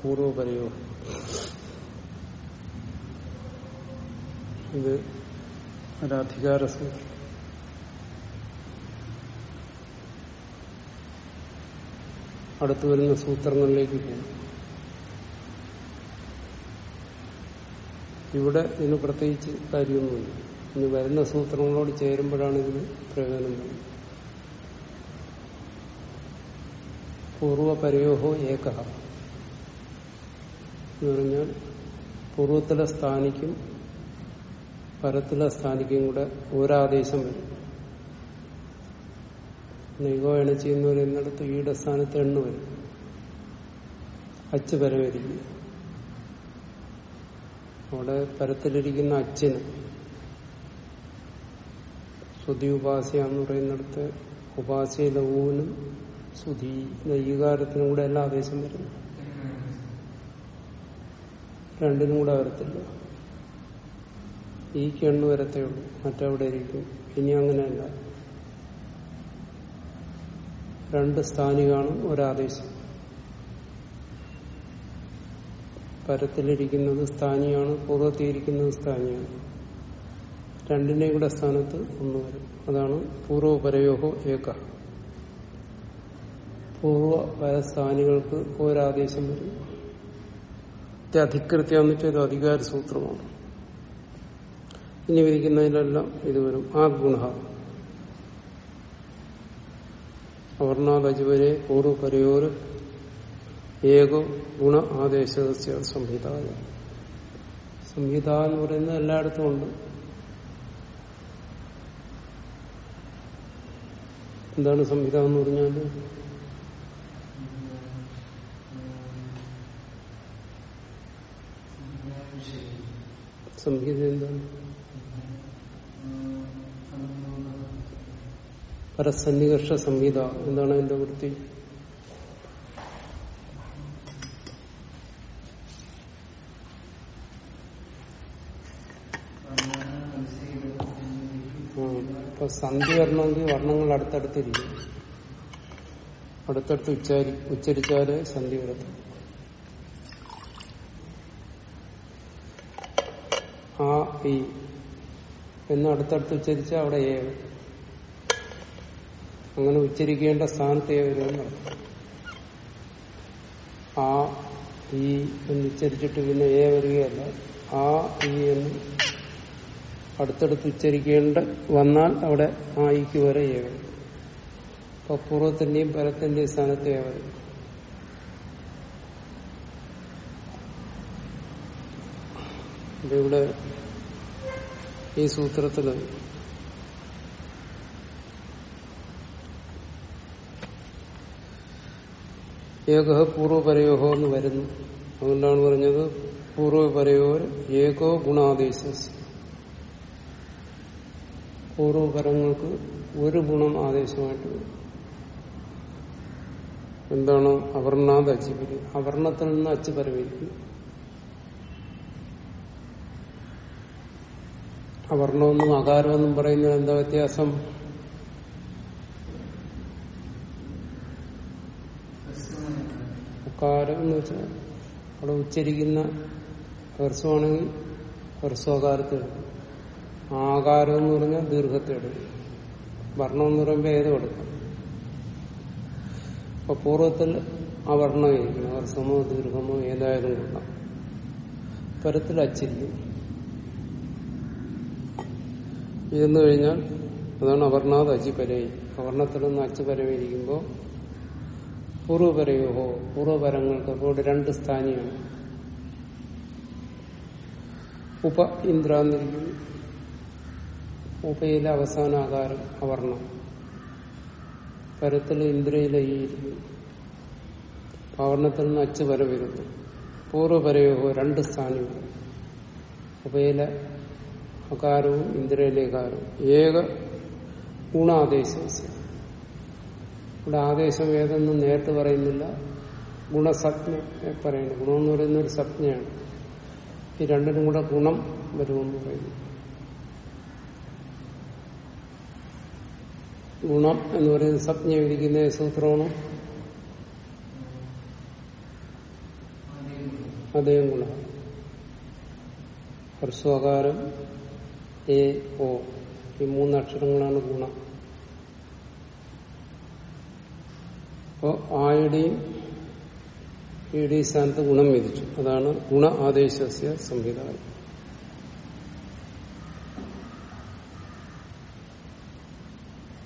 പൂർവപരയോ ഇത് ഒരധികാര സൂത്രം അടുത്തു വരുന്ന സൂത്രങ്ങളിലേക്ക് പോകും. ഇവിടെ ഇതിന് പ്രത്യേകിച്ച് കാര്യമൊന്നുമില്ല. ഇനി വരുന്ന സൂത്രങ്ങളോട് ചേരുമ്പോഴാണ് ഇതിന് പ്രയോജനം വരുന്നത്. പൂർവപരയോഹോ ഏക. എന്ന് പറഞ്ഞാൽ പൂർവത്തിലെ സ്ഥാനിക്കും പരത്തിലെ സ്ഥാനിക്കും കൂടെ ഒരാദേശം വരും. നൈകോ എണച്ചി എന്ന് പറയുന്നിടത്ത് ഈയുടെ സ്ഥാനത്ത് എണ്ണ വരും. അച്ച് പരവരിക്കും അവിടെ പരത്തിലിരിക്കുന്ന അച്ഛന് ശ്രുതി ഉപാസ്യ എന്ന് പറയുന്നിടത്ത് ഉപാസ്യയിലെ ഊനും ശ്രുതി ഈകാരത്തിനും കൂടെ എല്ലാ ആവേശം വരുന്നു. രണ്ടിനും കൂടെ വരത്തില്ല. ഈ കെണ്ണു വരത്തേ ഉള്ളൂ. മറ്റവിടെ ഇരിക്കും. ഇനി അങ്ങനെയല്ല. രണ്ട് സ്ഥാനികാണ് ഒരാദേശം പരത്തിലിരിക്കുന്നത് സ്ഥാനിയാണ് പൂർവത്തിയിരിക്കുന്നത് സ്ഥാനിയാണ്. രണ്ടിന്റെയും കൂടെ സ്ഥാനത്ത് ഒന്ന് വരും. അതാണ് പൂർവപരയോഹോ ഏക. പൂർവ പരസ്ഥാനികൾക്ക് ഒരാദേശം വരും. അധികൃത്യം എന്നിട്ട് ഇത് അധികാര സൂത്രമാണ്. ഇനി വിരിക്കുന്നതിലെല്ലാം ഇത് വരും. ആ ഗുണ. അവർണാദജുവരെ പൂർവപരയോർ ഏകോ ഗുണ ആദേശ സംഹിത സംഹിത എന്ന് പറയുന്നത് എല്ലായിടത്തും ഉണ്ട്. എന്താണ് സംഹിത എന്ന് പറഞ്ഞാൽ സംഹിത എന്താണ്? പരസന്നികർഷ സംഹിത. എന്താണ് അതിന്റെ വൃത്തി? സന്ധി വരണമെങ്കിൽ വർണങ്ങൾ അടുത്തടുത്തിരിക്കും. അടുത്തടുത്ത് ഉച്ചാരി ഉച്ചരിച്ചാൽ സന്ധി വരത്തും ഈ എന്ന് അടുത്തടുത്ത് ഉച്ചരിച്ച അവിടെ എ അങ്ങനെ ഉച്ചരിക്കേണ്ട സ്ഥാനത്ത് ഏവരും ആ ഈ എന്ന് ഉച്ചരിച്ചിട്ട് പിന്നെ ഏ വരികയല്ല. ആ ഈ എന്ന് അടുത്തടുത്ത് ഉച്ചരിക്കേണ്ട വന്നാൽ അവിടെ ആ ഈക്ക് വരെ ഏ അപ്പൊ പൂർവത്തിന്റെയും പരത്തിന്റെയും സ്ഥാനത്ത് ഏ വരും. ഇവിടെ ഈ സൂത്രത്തിൽ. ഏക പൂർവപരയോഹോ എന്ന് വരുന്നു. അതുകൊണ്ടാണ് പറഞ്ഞത് പൂർവപരയോ ഏകോ ഗുണാദേശ പൂർവപരങ്ങൾക്ക് ഒരു ഗുണം ആദേശമായിട്ട് എന്താണ് അവർണാത് അച്ചിപരി അവർണത്തിൽ നിന്ന് അച്ച് അവർണമെന്നും അകാരമെന്നും പറയുന്നത് എന്താ വ്യത്യാസം? വെച്ചാൽ അവിടെ ഉച്ചരിക്കുന്ന ഹർസ്വമാണെങ്കിൽ ഹർസ്വകാരത്തെ ആകാരം എന്ന് പറഞ്ഞാൽ ദീർഘത്തെ എടുക്കും. എന്ന് പറയുമ്പോൾ ഏതും എടുക്കും അപ്പൊ പൂർവത്തിൽ ആ വർണമായിരിക്കും ഹർസ്വമോ ദീർഘമോ ഏതായാലും കൊള്ളാം പരത്തിൽ അച്ചിരിക്കും. ഇതെന്ന് കഴിഞ്ഞാൽ അതാണ് അവർണാത് അജിപരേ അവർണത്തിൽ നിന്ന് അച്ചു പരമിരിക്കുമ്പോൾ പൂർവപരയോഹോ പൂർവപരങ്ങൾക്ക് അപ്പോൾ രണ്ട് സ്ഥാനിയാണ് ഉപ ഇന്ദ്രാന്നിരിക്കുന്നു. ഉപയിലെ അവസാന ആകാരം അവർണം പരത്തിൽ ഇന്ദ്രയിലെ അവർണത്തിൽ നിന്ന് അച്ചു വര വരുന്നു പൂർവപരയോഹോ രണ്ട് സ്ഥാനിയുണ്ട് ഉപയിലെ അകാരവും ഇന്ദ്രിയലേകാരവും ഏക ഗുണാദേശം ഇവിടെ ആദേശം ഏതെന്നും നേരിട്ട് പറയുന്നില്ല. ഗുണസജ്ഞ പറയുന്നു. എന്ന് പറയുന്ന ഒരു സജ്ഞയാണ്. ഈ രണ്ടിനും കൂടെ ഗുണം വരുമെന്ന് പറയുന്നു. ഗുണം എന്ന് പറയുന്ന സജ്ഞ വിധിക്കുന്ന സൂത്രമാണ്. അതേ ഗുണം. ഹ്രസ്വകാരം എ ഓ ഈ മൂന്ന് അക്ഷരങ്ങളാണ് ഗുണം. അപ്പോ ആയുടെയും ഈടി സ്ഥാനത്ത് ഗുണം വിധിച്ചു. അതാണ് ഗുണ ആദേശസ്യ സംവിധാനം.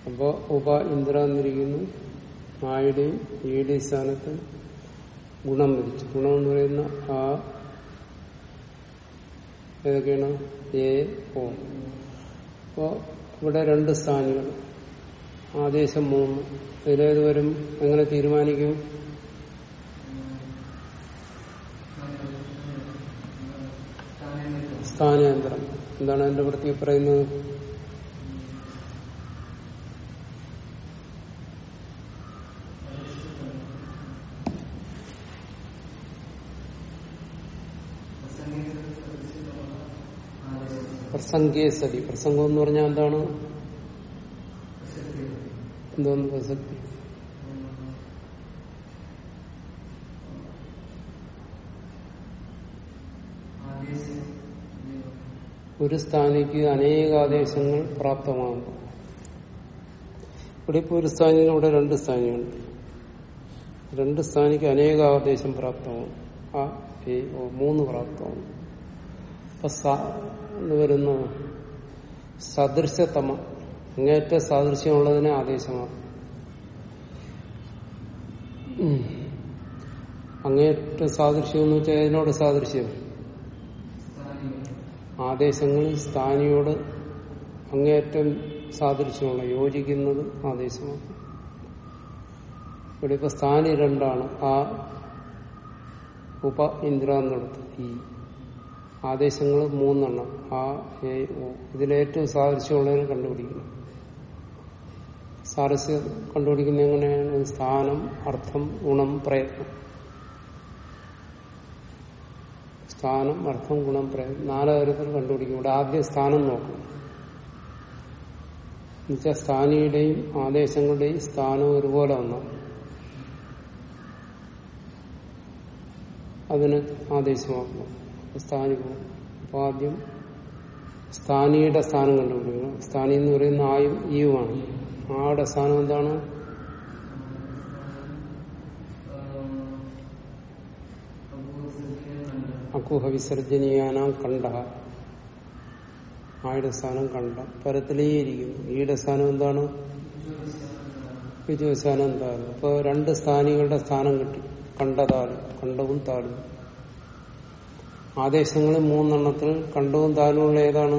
അപ്പോ ഉപ ഇന്ദ്ര എന്നിരിക്കുന്നു ആയുടെയും ഈടി സ്ഥാനത്ത് ഗുണം വിധിച്ചു. ഗുണം എന്ന് പറയുന്ന ആ ഏതൊക്കെയാണ് എ ഓ. അപ്പോ ഇവിടെ രണ്ട് സ്ഥാനികൾ ആദേശം മൂന്ന്. ഇതിലേത് വരും? എങ്ങനെ തീരുമാനിക്കും? സ്ഥാനേന്ദ്രം എന്താണ് എന്റെ വൃത്തി പറയുന്നത്? പ്രസംഗേ സതി. പ്രസംഗം എന്ന് പറഞ്ഞാൽ എന്താണ്? എന്തോന്ന് പ്രസക്തി? ഒരു സ്ഥാനിക്ക് അനേകാദേശങ്ങൾ പ്രാപ്തമാകുന്നു ഇവിടെ ഇപ്പോൾ ഒരു സ്ഥാനിന് ഇവിടെ രണ്ട് സ്ഥാനികളുണ്ട്. രണ്ട് സ്ഥാനിക്ക് അനേകാദേശം പ്രാപ്തമാകും. ആ മൂന്ന് പ്രാപ്തമാകും. അപ്പൊ എന്ന് വരുന്നു സദൃശതമ. അങ്ങേറ്റ സാദൃശ്യമുള്ളതിനെ ആദേശമാണ് അങ്ങേറ്റ സാദൃശ്യം എന്ന് വെച്ചാൽ ഇതിനോട് സാദൃശ്യം? ആദേശങ്ങളിൽ സ്ഥാനിയോട് അങ്ങേറ്റം സാദൃശ്യമുള്ള യോജിക്കുന്നത് ആദേശമാണ് ഇവിടെ ഇപ്പൊ സ്ഥാനി രണ്ടാണ് ആ ഉപ ഇന്ദ്ര ഈ. ആദേശങ്ങൾ മൂന്നെണ്ണം. ആ എ ഇതിലേറ്റവും സാദൃശ്യമുള്ളതിനെ കണ്ടുപിടിക്കണം സാദൃശ്യം കണ്ടുപിടിക്കുന്ന എങ്ങനെയാണ്? സ്ഥാനം അർത്ഥം ഗുണം പ്രയത്നം. സ്ഥാനം അർത്ഥം ഗുണം പ്രയത്നം. നാല് തരത്തിൽ കണ്ടുപിടിക്കും. ഇവിടെ ആദ്യം സ്ഥാനം നോക്കും. എന്നുവെച്ചാൽ സ്ഥാനിയുടെയും ആദേശങ്ങളുടെയും സ്ഥാനം ഒരുപോലെ ഒന്നാണ് അതിന് ആദേശമാക്കുന്നു സ്ഥാനി പോകും അപ്പൊ ആദ്യം സ്ഥാനിയുടെ സ്ഥാനം കണ്ടുപിടിക്കണം. സ്ഥാനി എന്ന് പറയുന്ന ആയും ഈയുമാണ് ആടെ സ്ഥാനം എന്താണ്? അക്കുഹ വിസർജനീയാനാം കണ്ട ആയുടെ സ്ഥാനം കണ്ട പരത്തിലേയിരിക്കുന്നു ഈയുടെ സ്ഥാനം എന്താണ്? വിജയസ്ഥാനം എന്താണ്? അപ്പൊ രണ്ട് സ്ഥാനികളുടെ സ്ഥാനം കിട്ടി. കണ്ടതാലും കണ്ടവും താലും ആദേശങ്ങൾ മൂന്നെണ്ണത്തിൽ കണ്ടവും താലുമുള്ള ഏതാണ്?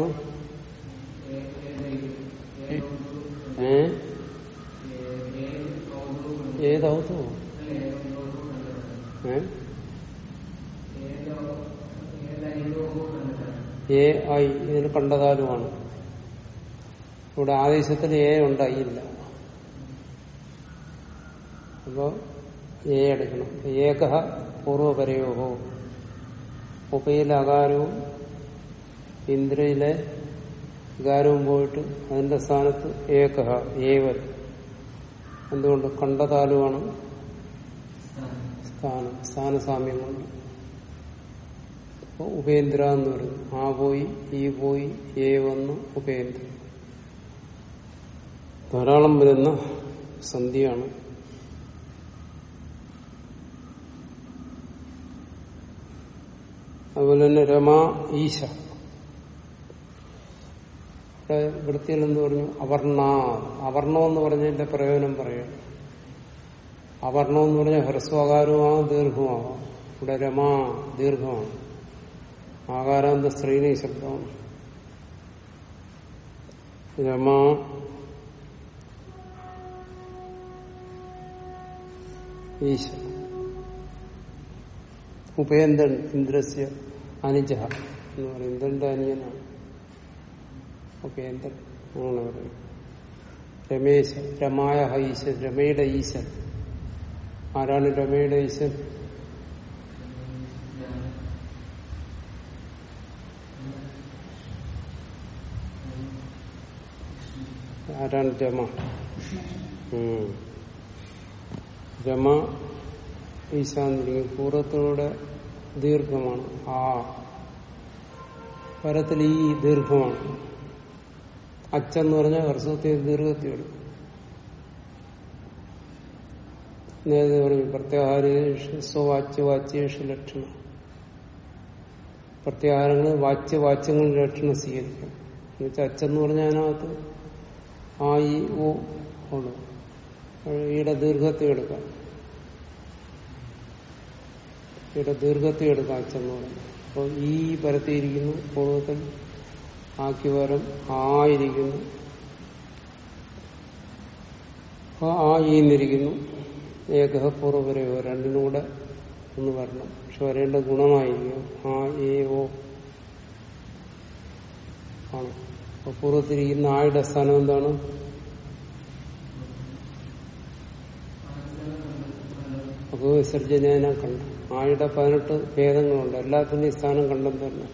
ഏ? ഏതാവത്തോ ഏ? ഐ ഇതിന് കണ്ടതാലുമാണ് ഇവിടെ ആദേശത്തിൽ എ ഉണ്ടായില്ല അപ്പോ എ എടുക്കണം ഏകഹ പൂർവപരയോഹോ ഉപയിലെ അകാരവും ഇന്ദ്രയിലെ വികാരവും പോയിട്ട് അതിന്റെ സ്ഥാനത്ത് ഏക ഏവൽ എന്തുകൊണ്ട്? കണ്ടതാലുമാണ് സ്ഥാനം സ്ഥാനസാമ്യം കൊണ്ട്. ഉപേന്ദ്ര എന്ന് പറയും. ആ പോയി ഈ പോയി ഏ വന്ന് ഉപേന്ദ്ര ധാരാളം വരുന്ന സന്ധിയാണ് അതുപോലെ തന്നെ രമാ ഈശ. വൃത്തിയിൽ എന്ന് പറഞ്ഞു? അവർണ. അവർണം എന്ന് പറഞ്ഞതിന്റെ പ്രയോജനം പറയുന്നു അവർണം എന്ന് പറഞ്ഞാൽ ഹ്രസ്വകാരമാകാം ദീർഘമാകാം ഇവിടെ രമാ ദീർഘമാണ്. ആകാരാന്ത സ്ത്രീലി ശബ്ദമാണ് രമാ. ഈശ. ഉപേന്ദ്രൻ ഇന്ദ്രസ്യ. അനുജ എന്ന് പറയും. ഇന്ദ്രന്റെ അനിയനാണ് ഇന്ദ്രൻ അങ്ങനെ പറയും രമേശ രമായ ഈശൻ രമയുടെ ഈശൻ ആരാണ് രമയുടെ ഈശൻ ആരാണ് രമ. രമ ഈശാന്നിരിക്കും പൂർവത്തിലൂടെ ദീർഘമാണ്. ആ. പരത്തിൽ ഈ ദീർഘമാണ്. അച്ചെന്ന് പറഞ്ഞാൽ ഹർസ്വത്തെ ദീർഘത്തിൽ എടുക്കും നേരത്തെ പറഞ്ഞു പ്രത്യാഹാരേഷു സ്വവാച്യ വാച്യേഷു ലക്ഷണം. പ്രത്യാഹാരങ്ങൾ വാച്യ വാച്യങ്ങളിൽ ലക്ഷണം സ്വീകരിക്കും. എന്നുവെച്ചാൽ അച്ചെന്ന് പറഞ്ഞാൽ അതിനകത്ത് ആ ഈ ഓ ഉണ്ട് ഈയുടെ ദീർഘത്തെ എടുക്കാം. ഈയുടെ ദീർഘത്തെ എടുക്കാം അച്ഛന്ന് പറയുന്നത്. അപ്പോൾ ഈ പരത്തിയിരിക്കുന്നു പൂർവത്തിൽ ആക്കി വരം ആയിരിക്കുന്നു. അപ്പോൾ ആ ഈന്നിരിക്കുന്നു ഏകഹ പൂർവപരയോ രണ്ടിനും കൂടെ ഒന്ന് വരണം. പക്ഷെ വരേണ്ട ഗുണമായിരിക്കും. ആ ഏ ഓ. ആണ്. അപ്പൊ പൂർവത്തിരിക്കുന്ന ആയുടെ സ്ഥാനം എന്താണ്? അപ്പൊ വിസർജന കണ്ടു ആയുടെ പതിനെട്ട് ഭേദങ്ങളുണ്ട്? എല്ലാത്തിന്റെയും സ്ഥാനം കണ്ടെത്തന്നെ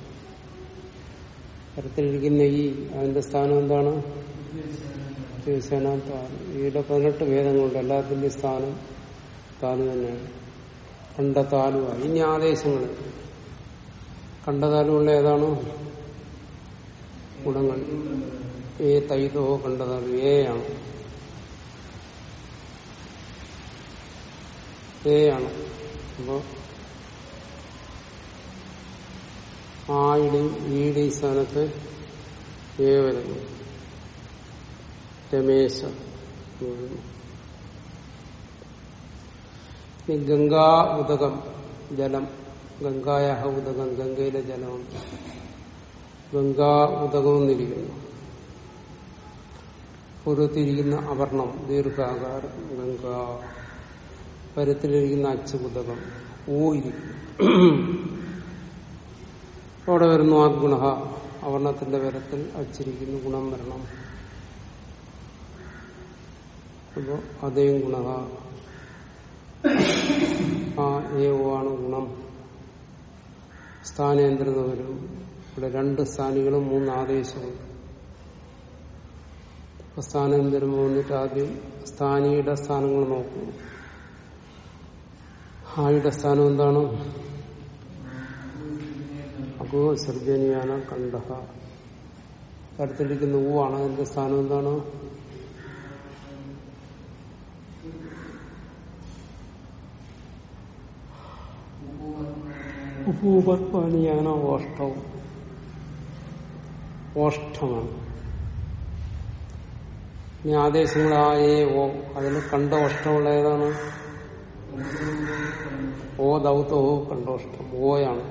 തരത്തിലിരിക്കുന്ന ഈ അതിന്റെ സ്ഥാനം എന്താണ്? ശിവസേന ഈയുടെ പതിനെട്ട് ഭേദങ്ങളുണ്ട്. എല്ലാത്തിന്റെയും സ്ഥാനം താനു തന്നെയാണ്. കണ്ട താലുവായി ഇനി ആദേശങ്ങൾ. കണ്ട താലുമുള്ള ഏതാണ്? ഗുണങ്ങൾ. ഏ തൈതോ കണ്ടതാലു ഏ ആണ്. ഏ ആണ്. അപ്പോ ആയുടെയും ഈയുടെയും സ്ഥാനത്ത് ഏ രമേശ ഗംഗാ ഉദകം ജലം ഗംഗായഹ ഉദകം ഗംഗയിലെ ജലമാണ് ഗംഗാ ഉദകം എന്നിരിക്കുന്നു പുറത്തിരിക്കുന്ന അവർണം ദീർഘാകാരം ഗംഗ. പരത്തിലിരിക്കുന്ന അച്ചുകുതകം ഊ ഇരിക്കുന്നു. അവിടെ വരുന്നു ആ ഗുണ അവർണത്തിന്റെ വരത്തിൽ അച്ചിരിക്കുന്നു ഗുണം വരണം. അപ്പോ അതേ ഗുണ ആ ഏവാണ് ഗുണം. സ്ഥാനേന്ദ്രത വരും. ഇവിടെ രണ്ട് സ്ഥാനികളും മൂന്ന് ആദേശവും സ്ഥാനേന്ദ്രം വന്നിട്ട് ആദ്യം സ്ഥാനിയുടെ സ്ഥാനങ്ങൾ നോക്കുന്നു. ആയുടെ സ്ഥാനം എന്താണ്? അഗോ സർജനിയാണ് കണ്ടഹ തരത്തിലിരിക്കുന്ന ഊവാണ്. അതിന്റെ സ്ഥാനം എന്താണ്? ഉപൂപത്പാണിയാണ് ഓഷ്ടവും ഓഷ്ടമാണ് ഇനി ആദേശങ്ങൾ ഓ. അതിൽ കണ്ട ഓഷ്ടമുള്ള ഏതാണ്? ഓ ദൗത്തോ കണ്ടോഷ്ടം ഓയാണ്.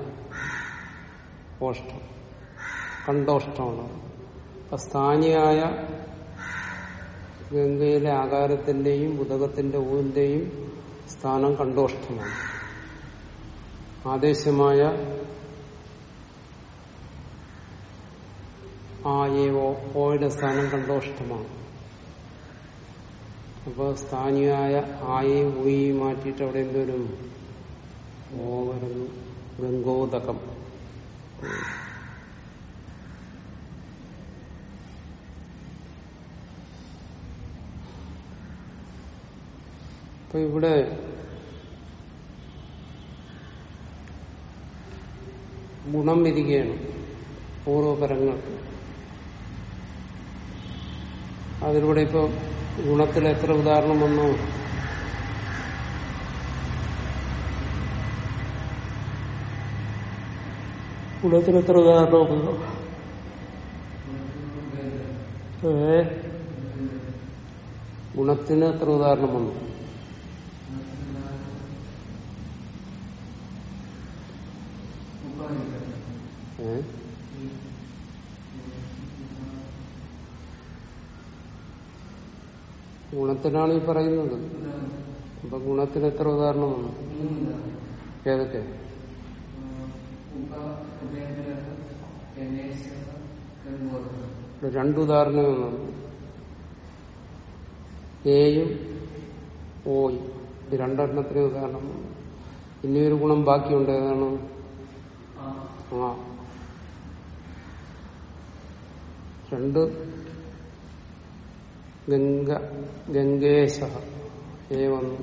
ഓഷ്ടം കണ്ടോഷ്ടമാണ് അപ്പൊ സ്ഥാനിയായ ഗംഗയിലെ ആകാരത്തിന്റെയും ഉദകത്തിന്റെ ഊവിന്റെയും സ്ഥാനം കണ്ടോഷ്ടമാണ് ആദേശമായ ആ ഓയുടെ സ്ഥാനം കണ്ടോഷ്ടമാണ് അപ്പൊ സ്ഥാനിയായ ആയെ ഊയി മാറ്റിയിട്ട് അവിടെ എന്തോരും ഓ ഗംഗോദകം. അപ്പൊ ഇവിടെ ഗുണം വിധിക്കുകയാണ് പൂർവപരങ്ങൾ അതിലൂടെ ഇപ്പൊ ഗുണത്തിൽ എത്ര ഉദാഹരണം വന്നു? ഗുണത്തിൽ എത്ര ഉദാഹരണം വന്നു ഏ? ഗുണത്തിന് എത്ര ഉദാഹരണം വന്നു ഗുണത്തിനാണ് ഈ പറയുന്നത്. അപ്പൊ ഗുണത്തിന് എത്ര ഉദാഹരണം വന്നു ഏതൊക്കെ? ഇവിടെ രണ്ട് ഉദാഹരണമേ വന്നു എയും ഓയും. ഇത് രണ്ടെണ്ണത്തിന് ഉദാഹരണമാണ് ഇനിയൊരു ഗുണം ബാക്കിയുണ്ട്. ഏതാണ്? ആ. രണ്ട് ഗംഗ ഗംഗേശ. ഏ വന്നു.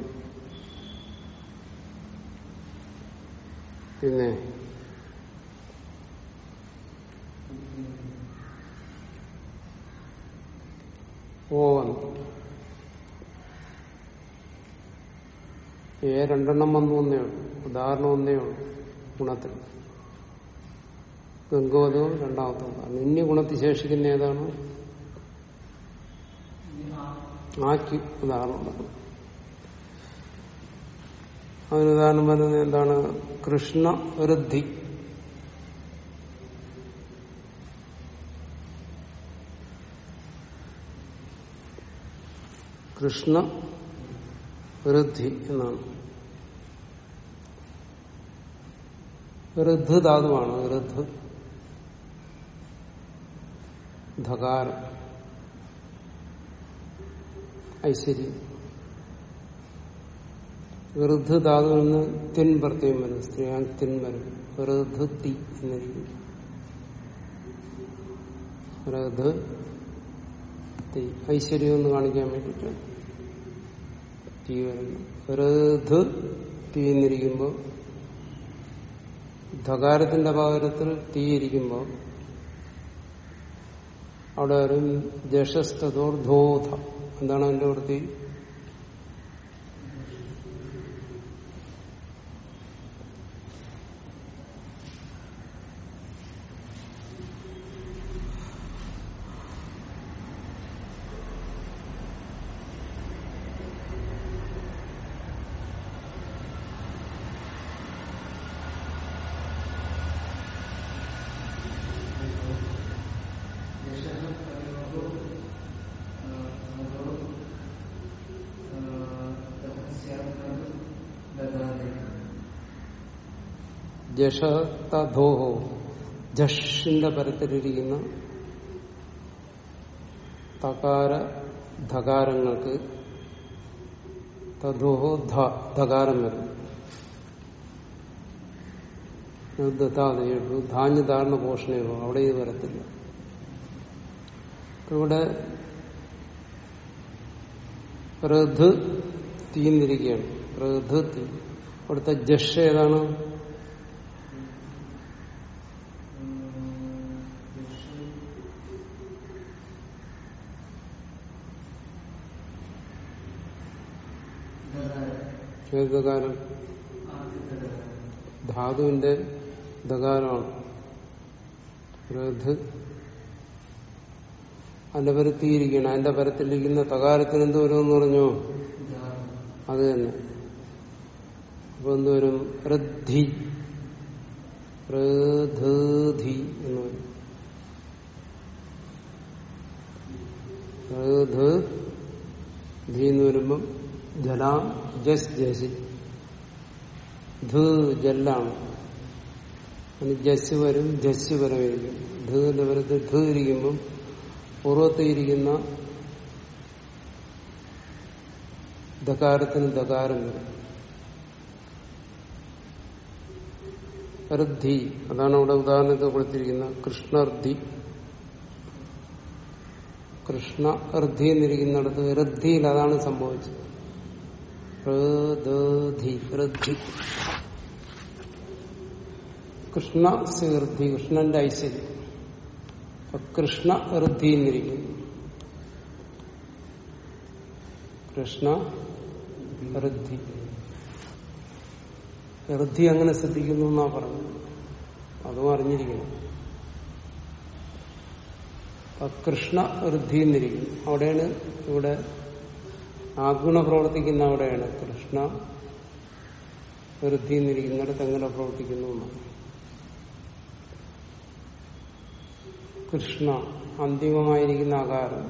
പിന്നെ ഓ വന്നു. ഏ രണ്ടെണ്ണം വന്നു ഒന്നേ ഉള്ളൂ. ഉദാഹരണം ഒന്നേ ഉള്ളൂ ഗുണത്തിൽ. ഗംഗോദവും രണ്ടാമത്തെ ഉദാഹരണം ഇനി ഗുണത്തിൽ ശേഷിക്കുന്ന ഏതാണ്? ആക്കി ഉദാഹരണം പറഞ്ഞു അതിന് ഉദാഹരണം എന്താണ്? കൃഷ്ണ വൃദ്ധി കൃഷ്ണ വൃദ്ധി എന്നാണ്. ഋദ്ധ ധാതുവാണ്. ഋദ്ധ ധകാരം. ഐശ്വര്യം. ഋദ്ധ ധാതുവിൽ നിന്ന് തിൻ വരും സ്ത്രീയാൻ തിൻ വരും. ഋദ്ധ തി എന്നിരിക്കും ഋദ്ധ ഐശ്വര്യം എന്ന് കാണിക്കാൻ വേണ്ടിയിട്ടാണ് തീ വരുന്നു ഋദ്ധ തീ എന്നിരിക്കുമ്പോൾ ധകാരത്തിന്റെ പകരത്തിൽ തീ ഇരിക്കുമ്പോൾ അവിടെ വരും ജഷസ്തോർധോധ എന്താണ് അതിന്റെ വൃത്തി? ജഷതധോഹോ ജഷിന്റെ പരത്തിലിരിക്കുന്ന തകാര ധകാരങ്ങൾക്ക് തധോഹോ ധകാരം വരും. ദത്താതെയുള്ളൂ ധാന്യധാരണ പോഷണയോ അവിടെ ഇത് വരത്തില്ല. ഇവിടെ പ്രധ് തീന്നിരിക്കുകയാണ്. പ്രധ് തീ ഇവിടുത്തെ ജഷ് ഏതാണ്? ഏത് ധാതുവിന്റെ ദകാരമാണ് അതിന്റെ പരത്തിയിരിക്കണം അതിന്റെ പരത്തിലിരിക്കുന്ന തകാരത്തിന് എന്ത് വരുമെന്ന് പറഞ്ഞു? അത് തന്നെ. അപ്പൊ എന്ത് വരും? റദ്ധി പ്രധി എന്ന് വരും. ധി എന്ന് വരുമ്പം ജലാം ജസ് ജസി. ധ ജല്ലാണ് ജസ് വരും ജസ് വരവിരിക്കും ധന്റെ വരത്ത് ധ ഇരിക്കുമ്പം പൂർവത്തിരിക്കുന്ന ധകാരത്തിന് ദകാരം വരും. ഋദ്ധി. അതാണ് അവിടെ ഉദാഹരണത്തിൽ കൊടുത്തിരിക്കുന്നത് കൃഷ്ണർദ്ധി. കൃഷ്ണ ഋദ്ധി എന്നിരിക്കുന്നിടത്ത് ഋദ്ധിയിൽ അതാണ് സംഭവിച്ചത്. കൃഷ്ണ സിഋദ്ധി കൃഷ്ണന്റെ ഐശ്വര്യം. കൃഷ്ണ ഋദ്ധി എന്നിരിക്കുന്നു. കൃഷ്ണ ഋദ്ധി ഋദ്ധി അങ്ങനെ ശ്രദ്ധിക്കുന്നു എന്നാ പറഞ്ഞത്. അതും അറിഞ്ഞിരിക്കണം. കൃഷ്ണ ഋദ്ധി എന്നിരിക്കുന്നു. അവിടെയാണ് ഇവിടെ ആഗുണ പ്രവർത്തിക്കുന്ന അവിടെയാണ് കൃഷ്ണ. വൃദ്ധി എന്നിരിക്കുന്നിടത്ത് എങ്ങനെ പ്രവർത്തിക്കുന്നു കൃഷ്ണ അന്തിമമായിരിക്കുന്ന ആകാരം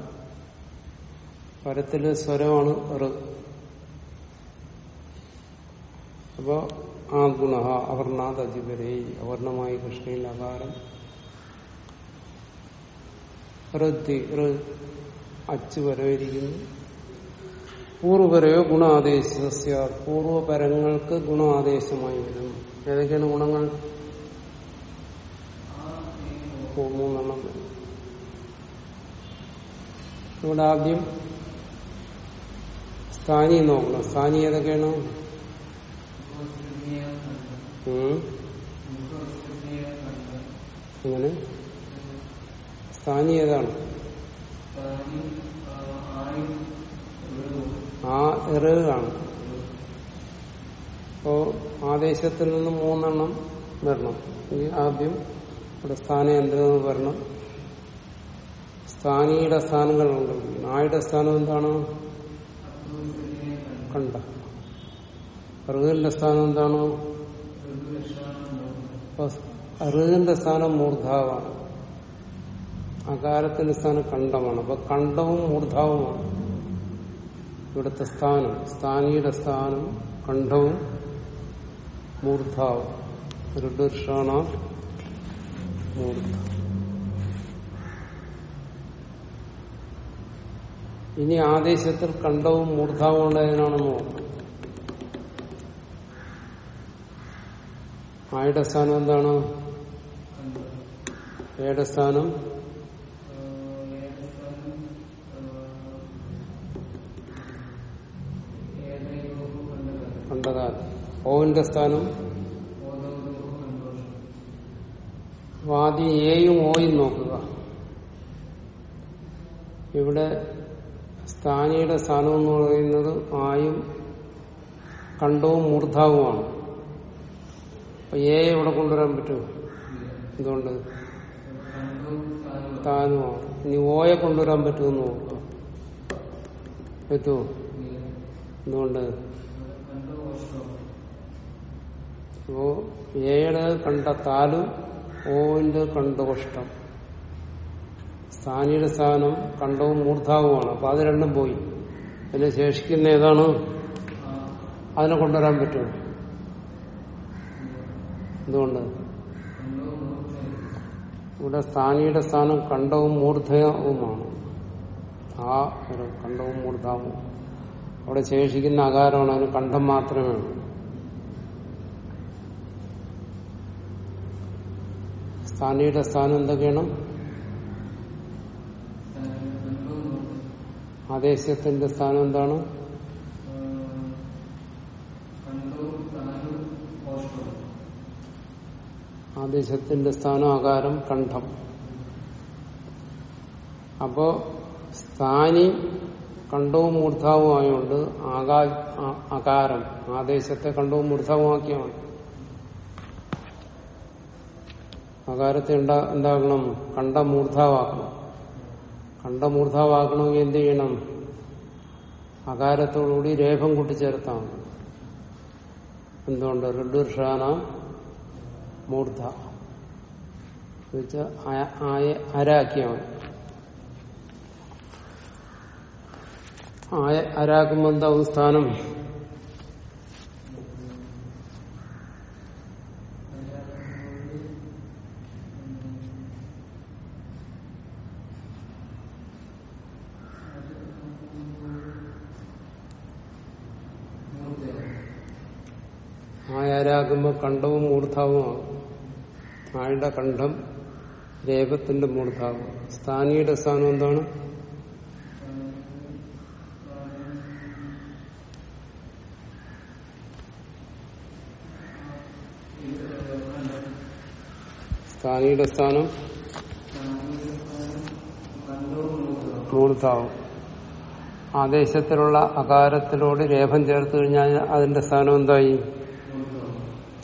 പരത്തിലെ സ്വരമാണ് ഋ. അപ്പോ ആ ഗുണ അവർണാത് അധിപരേ അവർണമായി കൃഷ്ണയിൽ അകാരം ഋദ്ധി ഋ അച്ചു വരവിരിക്കുന്നു പൂർവപരയോ ഗുണാദേശ പൂർവപരങ്ങൾക്ക് ഗുണാദേശമായി വരും. ഏതൊക്കെയാണ് ഗുണങ്ങൾ? ഇവിടെ ആദ്യം സ്ഥാനി നോക്കണം. സ്ഥാനി ഏതൊക്കെയാണ്? അങ്ങനെ സ്ഥാനി ഏതാണ്? ആ എറുകാണ് അപ്പോ ആദേശത്തിൽ നിന്ന് മൂന്നെണ്ണം വരണം. ഇനി ആദ്യം ഇവിടെ സ്ഥാനയന്ത്രം വരണം. സ്ഥാനിയുടെ സ്ഥാനങ്ങളുണ്ട്. നായുടെ സ്ഥാനം എന്താണ്? കണ്ട. ഋതുവിന്റെ സ്ഥാനം എന്താണ്? ഋതുവിന്റെ സ്ഥാനം മൂർധാവാണ്. അകാരത്തിന്റെ സ്ഥാനം കണ്ടമാണ് അപ്പൊ കണ്ടവും മൂർധാവുമാണ്. ഇവിടുത്തെ സ്ഥാനം സ്ഥാനിയുടെ സ്ഥാനം കണ്ഠവും മൂർധാവും. ഋഡുർഷാണ മൂർധ. ഇനി ആദേശത്തിൽ കണ്ഠവും മൂർധാവും ഉള്ളതിനാണെന്ന്? നോക്കാം ആയുടെ സ്ഥാനം എന്താണ്? ഏടെ സ്ഥാനം? കണ്ടതാൽ ഓവിന്റെ സ്ഥാനം? വാദി എയും ഓയും നോക്കുക. ഇവിടെ സ്ഥാനിയുടെ സ്ഥാനം എന്ന് പറയുന്നത് ആയും കണ്ടവും മൂർധാവുമാണ്. അപ്പൊ എ ഇവിടെ കൊണ്ടുവരാൻ പറ്റുമോ? എന്തുകൊണ്ട്? താനുമാണ്. ഇനി ഓയെ കൊണ്ടുവരാൻ പറ്റുമെന്ന് നോക്കുക. പറ്റുമോ? എന്തുകൊണ്ട്? അപ്പോ ഏഴ് കണ്ട താലും ഓവിന്റെ കണ്ടോഷ്ടം സ്ഥാനിയുടെ സ്ഥാനം കണ്ടവും മൂർധാവുമാണ്. അപ്പൊ അത് രണ്ടും പോയി. പിന്നെ ശേഷിക്കുന്ന ഏതാണ്? അതിനെ കൊണ്ടുവരാൻ പറ്റും എന്തുകൊണ്ട്? ഇവിടെ സ്ഥാനിയുടെ സ്ഥാനം കണ്ടവും മൂർധവുമാണ്. ആ കണ്ടവും മൂർധാവും. അവിടെ ശേഷിക്കുന്ന അകാരമാണ് അതിന് കണ്ഠം മാത്രമേ ഉള്ളൂ. സ്ഥാനിയുടെ സ്ഥാനം എന്തൊക്കെയാണ്? ആദേശത്തിന്റെ സ്ഥാനം എന്താണ്? ആദേശത്തിന്റെ സ്ഥാനം ആകാരം കണ്ഠം. അപ്പോ സ്ഥാനി കണ്ടവും മൂർധാവും ആയതുകൊണ്ട് ആകാ അകാരം ആദേശത്തെ കണ്ടവും മൂർധാവുമാക്കിയാണ്. അകാരത്തെ എന്താകണം കണ്ടമൂർധാവാക്കണം കണ്ടമൂർധാവാക്കണമെങ്കിൽ എന്ത് ചെയ്യണം? അകാരത്തോടുകൂടി രേഖം കൂട്ടിച്ചേർത്താണ് എന്തുകൊണ്ട്? ഋഡുർഷാന മൂർധ. എന്നുവെച്ചാൽ ആയ അരാക്കിയാണ് ആയ അരാക്കുമ്പോ എന്താവും? സ്ഥാനം ആയാരാകുമ്പോ കണ്ഠവും മൂർധാവുമാകും ആയുടെ കണ്ഠം? രേഖത്തിന്റെ മൂർധാവും സ്ഥാനിയുടെ സ്ഥാനം എന്താണ്? സ്ഥാനിയുടെ സ്ഥാനം? മൂർധാവും ആദേശത്തിലുള്ള അകാരത്തിലോട് രേഖം ചേർത്ത് കഴിഞ്ഞാൽ അതിന്റെ സ്ഥാനം എന്തായി?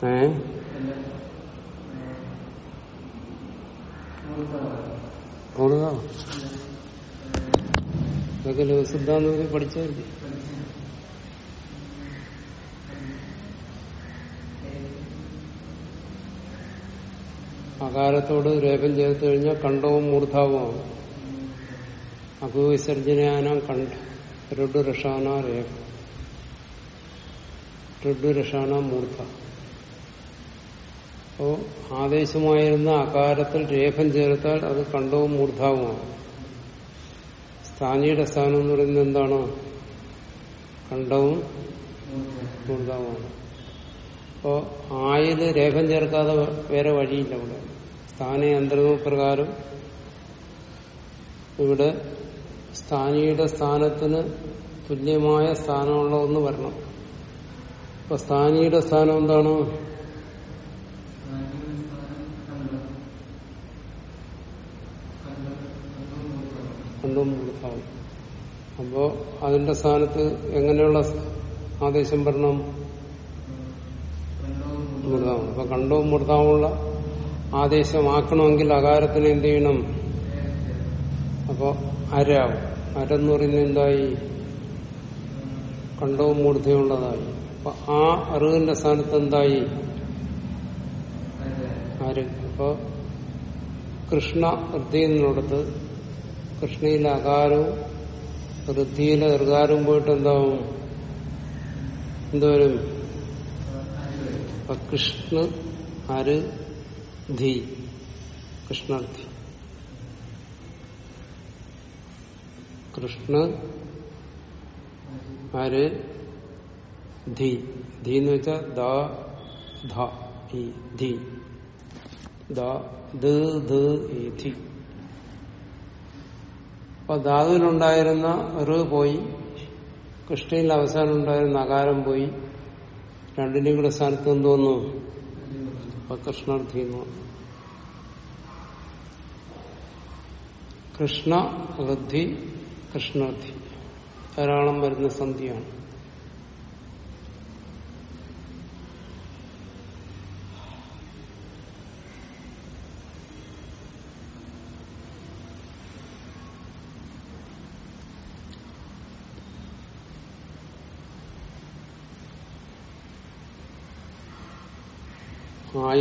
ഏ? മൂർധാവ് ഇതൊക്കെ ലഘുസിദ്ധാന്തത്തിൽ പഠിച്ചായിരിക്കും അകാരത്തോട് രേഖം ചേർത്ത് കഴിഞ്ഞാൽ കണ്ടവും മൂർധാവുമാണ്. അഭിവിസർജനാനാം കണ്ഠ ഋഡുരഷാന രേഖ. ഋഡുരഷാന മൂർധ. അപ്പോ ആദേശമായിരുന്ന അകാരത്തിൽ രേഖം ചേർത്താൽ അത് കണ്ടവും മൂർധാവുമാണ്. സ്ഥാനിയുടെ സ്ഥാനം എന്ന് പറയുന്നത് എന്താണ്? കണ്ടവും മൂർധാവുമാണ്. അപ്പോ ആയത് രേഖം ചേർക്കാതെ വേറെ വഴിയില്ല ഇവിടെ. സ്ഥാന ഇവിടെ സ്ഥാനിയുടെ സ്ഥാനത്തിന് തുല്യമായ സ്ഥാനമുള്ള ഒന്ന് വരണം. അപ്പൊ സ്ഥാനിയുടെ സ്ഥാനം എന്താണ്? കണ്ടും കൊടുത്താണ് അപ്പോ അതിന്റെ സ്ഥാനത്ത് എങ്ങനെയുള്ള ആദേശം വരണം? മൃതാവും അപ്പൊ കണ്ടവും മൃതാവുമുള്ള ആദേശമാക്കണമെങ്കിൽ അകാരത്തിന് എന്ത് ചെയ്യണം? അപ്പൊ അരാവും അരെന്ന് പറയുന്നത് എന്തായി? കണ്ടവും മൂർധയുള്ളതായി അപ്പൊ ആ അറിവിന്റെ സ്ഥാനത്ത് എന്തായി? ആര് അപ്പൊ കൃഷ്ണ വൃദ്ധിയെന്നിടത്ത് കൃഷ്ണയിലെ അകാരവും വൃദ്ധിയിൽ ഇർകാരവും പോയിട്ട് എന്താവും? എന്തോരും? കൃഷ്ണ അര് ധി. കൃഷ്ണർത്ഥി കൃഷ്ണ അര് ധി. ധി എന്ന് വെച്ചാൽ ദ ധ ഈ ധി. ദ ദ ഈ ധി. അപ്പൊ ധാതുവിലുണ്ടായിരുന്ന റ് പോയി കൃഷ്ണയിൽ അവസാനം ഉണ്ടായിരുന്ന അകാരം പോയി രണ്ടിന്റെയും കൂടെ സ്ഥാനത്ത് എന്തോന്നു അപ്പൊ കൃഷ്ണാർത്ഥി കൃഷ്ണ വൃദ്ധി കൃഷ്ണാർത്ഥി ധാരാളം വരുന്ന സന്ധിയാണ്.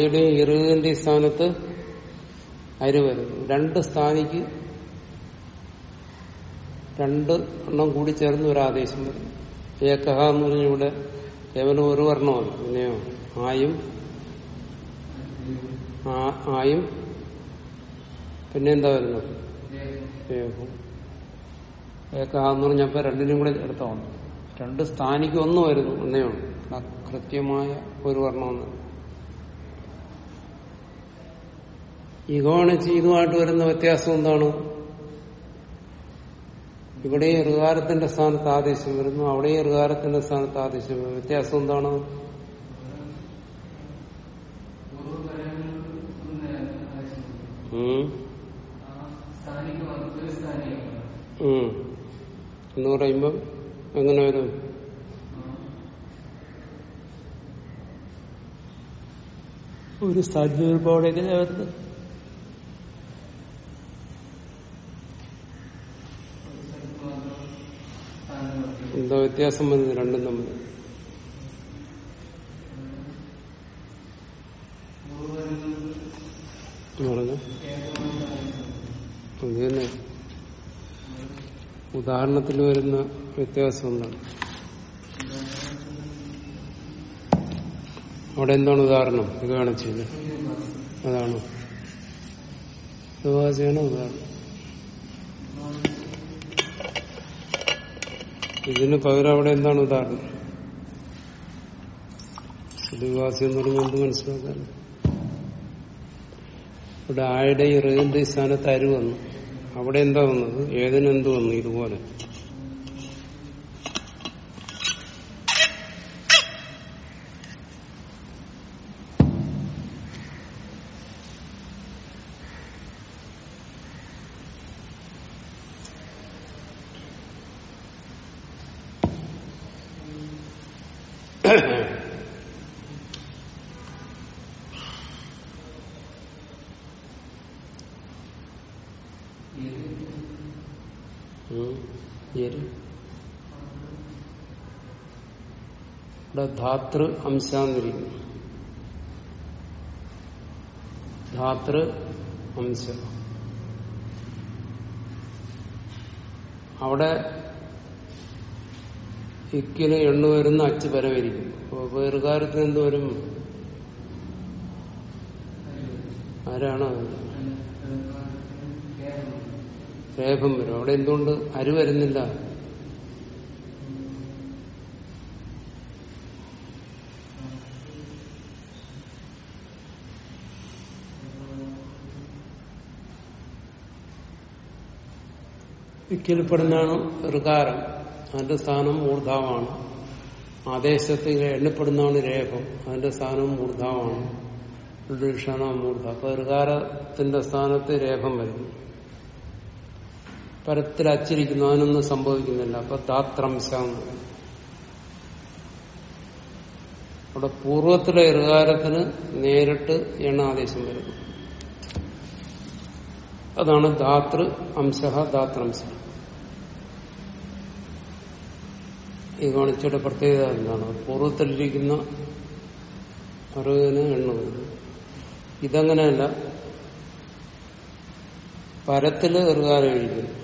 ആയുടെയും ഇറുകിന്റെയും സ്ഥാനത്ത് അര് വരുന്നു രണ്ട് സ്ഥാനിക്ക് രണ്ട് എണ്ണം കൂടി ചേർന്ന് ഒരു ആദേശം വരും. ഏകഹ എന്ന് പറഞ്ഞ ഇവിടെ കേവലം ഒരു വർണമല്ല പിന്നെയോ ആയും ആയും പിന്നെ എന്താ വരുന്നത്? ഏക്കഹ എന്ന് പറഞ്ഞപ്പോ രണ്ടിനും കൂടെ എടുത്തോണം രണ്ട് സ്ഥാനിക്ക് ഒന്ന് വരുന്നു എന്നേ ഉള്ളൂ. കൃത്യമായ ഒരു വർണമെന്ന് ഇഗോണിച്ച് ഇതുമായിട്ട് വരുന്ന വ്യത്യാസം എന്താണ്? ഇവിടെ ഋകാരത്തിന്റെ സ്ഥാനത്ത് ആദേശം വരുന്നു അവിടെ ഋകാരത്തിന്റെ സ്ഥാനത്ത് ആദേശം വരുന്നു. വ്യത്യാസം എന്താണ്. എന്ന് പറയുമ്പം എങ്ങനെ വരും? ഒരു സ്ഥാനത്ത് വരുമ്പോ അവിടെ എങ്ങനെയാ വരുന്നത്? എന്താ വ്യത്യാസം വരുന്നത് രണ്ടും തമ്മിൽ. പറഞ്ഞു? ഉദാഹരണത്തിൽ വരുന്ന വ്യത്യാസം എന്താണ്? അവിടെ എന്താണ് ഉദാഹരണം? ഇത് കാണിച്ചില്ല അതാണ്? ഉദാഹരണം. ഇതിന് പകരം അവിടെ എന്താണ് ഉദാഹരണം? സ്ഥിതിവാസി എന്ന് പറഞ്ഞാൽ എന്ത് മനസ്സിലാക്കാൻ? ഇവിടെ ആയുടെ ഇറകിന്റെ സ്ഥാനത്ത് അരി വന്നു. അവിടെ എന്താ വന്നത്? ഏതിനെന്ത് വന്നു? ഇതുപോലെ ഉം. എരി. ഇവിടെ ധാതൃ അംശാന്നിരിക്കുന്നു ധാതൃ അംശ. അവിടെ ഇക്കിന് എണ്ണു വരുന്ന അച്ച് പരവരിക്കും അപ്പൊ വേറുകാരത്തിന് എന്ത് വരും? ആരാണ് അത്? രേഖം വരും. അവിടെ എന്തുകൊണ്ട് അരി വരുന്നില്ല? ഇക്കിൽപ്പെടുന്നതാണ് ഋകാരം. അതിന്റെ സ്ഥാനം മൂർധാവാണ് ആദേശത്തിൽ എണ്ണപ്പെടുന്നതാണ് രേഖം. അതിന്റെ സ്ഥാനം മൂർധാവാണ് ഋഷണ മൂർധ അപ്പൊ ഋകാരത്തിന്റെ സ്ഥാനത്ത് രേഖം വരുന്നു പരത്തിൽ അച്ചിരിക്കുന്നു അതിനൊന്നും സംഭവിക്കുന്നില്ല അപ്പൊ താത്രംശ അവിടെ പൂർവത്തിലെ ഇറുകാരത്തിന് നേരിട്ട് എണ്ണാദേശം വരുന്നു അതാണ് ധാതൃ അംശ ധാത്രംശ ഈ കാണിച്ചയുടെ പ്രത്യേകത എന്താണ്? പൂർവത്തിലിരിക്കുന്ന അറിവിന് എണ്ണ വരുന്നു ഇതങ്ങനെയല്ല. പരത്തിൽ ഇറുകാരം എഴുതിക്കുന്നു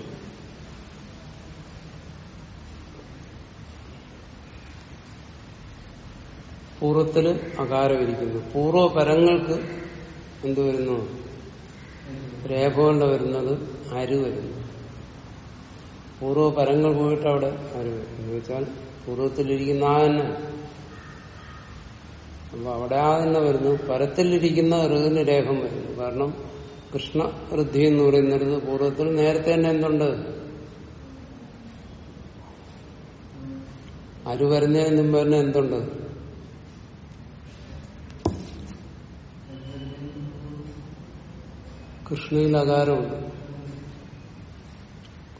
പൂർവത്തിൽ അകാരം ഇരിക്കുന്നു പൂർവ പരങ്ങൾക്ക് എന്ത് വരുന്നു? രേഖ കൊണ്ട് വരുന്നത് അരു വരുന്നു. പൂർവ പരങ്ങൾ പോയിട്ട് അവിടെ അരു വരും എന്ന് വെച്ചാൽ പൂർവത്തിലിരിക്കുന്ന ആ തന്നെ. അപ്പൊ അവിടെ ആ തന്നെ വരുന്നു. പരത്തിലിരിക്കുന്ന ഋതുവിന് രേഖം വരുന്നു. കാരണം കൃഷ്ണ ഋദ്ധി എന്ന് പറയുന്നിടത്ത് പൂർവത്തിൽ നേരത്തെ തന്നെ എന്തുണ്ട്? അരു വരുന്നതിന് മുമ്പ് തന്നെ എന്തുണ്ട്? കൃഷ്ണയിൽ അകാരമുണ്ട്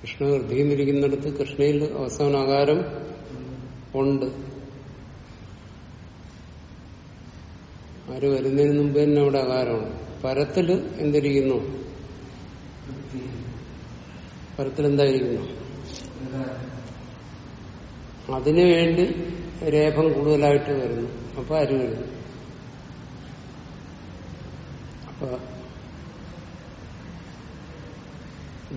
കൃഷ്ണ ഹൃദയന്നിരിക്കുന്നിടത്ത് കൃഷ്ണയിൽ അവസാന അകാരം ഉണ്ട്. ആര് വരുന്നതിന് മുമ്പ് തന്നെ അവിടെ അകാരമാണ് പരത്തിൽ എന്തിരിക്കുന്നു? പരത്തിൽ എന്തായിരിക്കുന്നു? അതിനു വേണ്ടി രേഖം കൂടുതലായിട്ട് വരുന്നു. അപ്പൊ അരി വരുന്നു? അപ്പൊ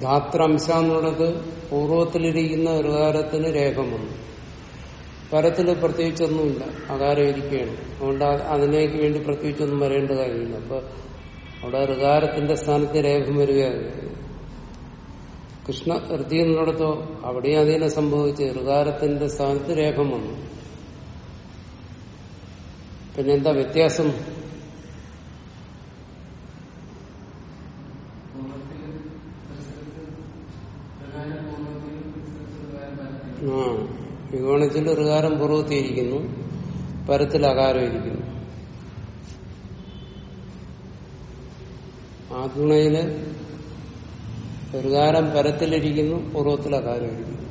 ധാത്രാംശ എന്നുള്ളത് പൂർവത്തിലിരിക്കുന്ന ഒരു കാലത്തിന് രേഖം വന്നു പരത്തിൽ പ്രത്യേകിച്ചൊന്നുമില്ല. അകാരം ഇരിക്കുകയാണ് അതുകൊണ്ട് അതിനേക്ക് വേണ്ടി പ്രത്യേകിച്ചൊന്നും വരേണ്ട കാര്യമില്ല അപ്പൊ അവിടെ ഋകാരത്തിന്റെ സ്ഥാനത്ത് രേഖം വരികയാണ്. കൃഷ്ണ ഋതി എന്നിടത്തോ അവിടെ അതിനെ സംഭവിച്ച് ഋകാരത്തിന്റെ സ്ഥാനത്ത് രേഖം വന്നു പിന്നെന്താ വ്യത്യാസം ആ വികോണത്തിൽ ഋകാരം പുറത്തിയിരിക്കുന്നു പരത്തിൽ അകാരം ഇരിക്കുന്നു ആധുണയിൽ ഋകാരം പരത്തിലിരിക്കുന്നു പൂർവത്തിൽ അകാരം ഇരിക്കുന്നു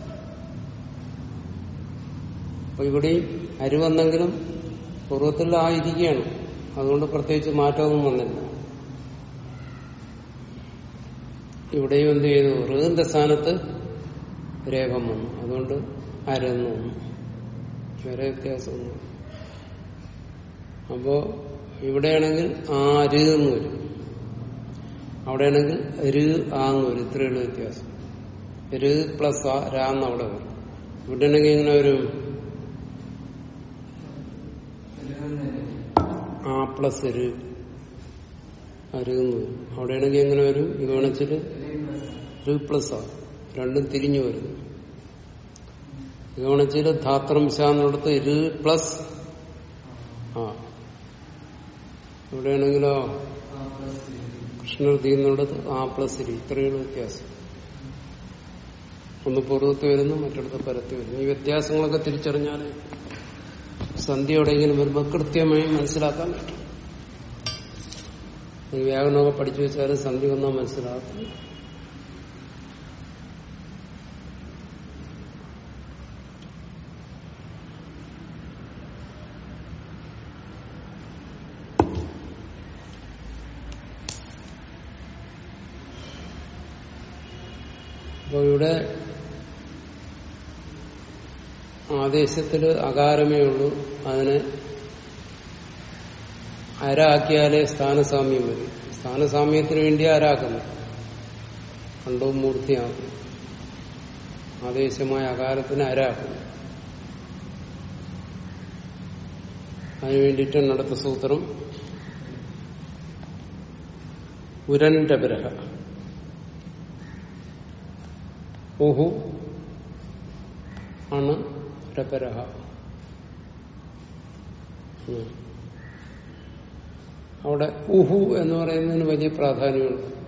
അപ്പൊ ഇവിടെയും അരിവന്നെങ്കിലും പൂർവത്തിൽ ആ ഇരിക്കുകയാണ് അതുകൊണ്ട് പ്രത്യേകിച്ച് മാറ്റമൊന്നും വന്നില്ല. ഇവിടെയും എന്ത് ചെയ്തു? ഋതിന്റെ സ്ഥാനത്ത് രേഖം വന്നു. അതുകൊണ്ട് അരന്നു വേറെ വ്യത്യാസമൊന്നും. അപ്പോ ഇവിടെയാണെങ്കിൽ ആര് എന്ന് വരും. അവിടെയാണെങ്കിൽ ര് ആന്ന് വരും. ഇത്രയുള്ള വ്യത്യാസം. ര് പ്ലസ് ആ രാന്ന് അവിടെ വരും. ഇവിടെയാണെങ്കിൽ ഇങ്ങനെ ഒരു ആ പ്ലസ് ര് അരുന്ന് വരും. അവിടെയാണെങ്കിൽ എങ്ങനെ വരും? വേണിച്ചിട്ട് ര് പ്ലസ് ആ രണ്ടും തിരിഞ്ഞു വരുന്നു. ഗവണിച്ചിൽ ധാത്രം ശാന്നിടത്ത് ഇരു പ്ലസ്. ആ. ഇവിടെയാണെങ്കിലോ കൃഷ്ണർ എന്നിടത്ത് ആ പ്ലസ് ഇരി. ഇത്രയാണ് വ്യത്യാസം. ഒന്ന് പൂർവത്ത് വരുന്നു മറ്റിടത്ത് പരത്തി വരുന്നു. ഈ വ്യത്യാസങ്ങളൊക്കെ തിരിച്ചറിഞ്ഞാൽ സന്ധ്യ എവിടെയെങ്കിലും വരുമ്പോൾ കൃത്യമായി മനസ്സിലാക്കാൻ പറ്റും. വ്യാകരണമൊക്കെ പഠിച്ചു വെച്ചാൽ സന്ധ്യ വന്നാൽ മനസ്സിലാക്കും അപ്പൊ ഇവിടെ ആദേശത്തിൽ അകാരമേ ഉള്ളൂ. അതിന് അരാക്കിയാലേ സ്ഥാനസാമ്യം വരും. സ്ഥാനസാമ്യത്തിന് വേണ്ടി അരാക്കുന്നു കണ്ടവും മൂർത്തിയാകും ആദേശമായ അകാരത്തിന് അരാക്കുന്നു. അതിനു വേണ്ടിയിട്ടാണ് അടുത്ത സൂത്രം. ഉരന്റെ ബ്രഹ. ഊഹു ആണ് രപരഹ. അവിടെ ഉഹു എന്ന് പറയുന്നതിന് വലിയ പ്രാധാന്യമുണ്ട്.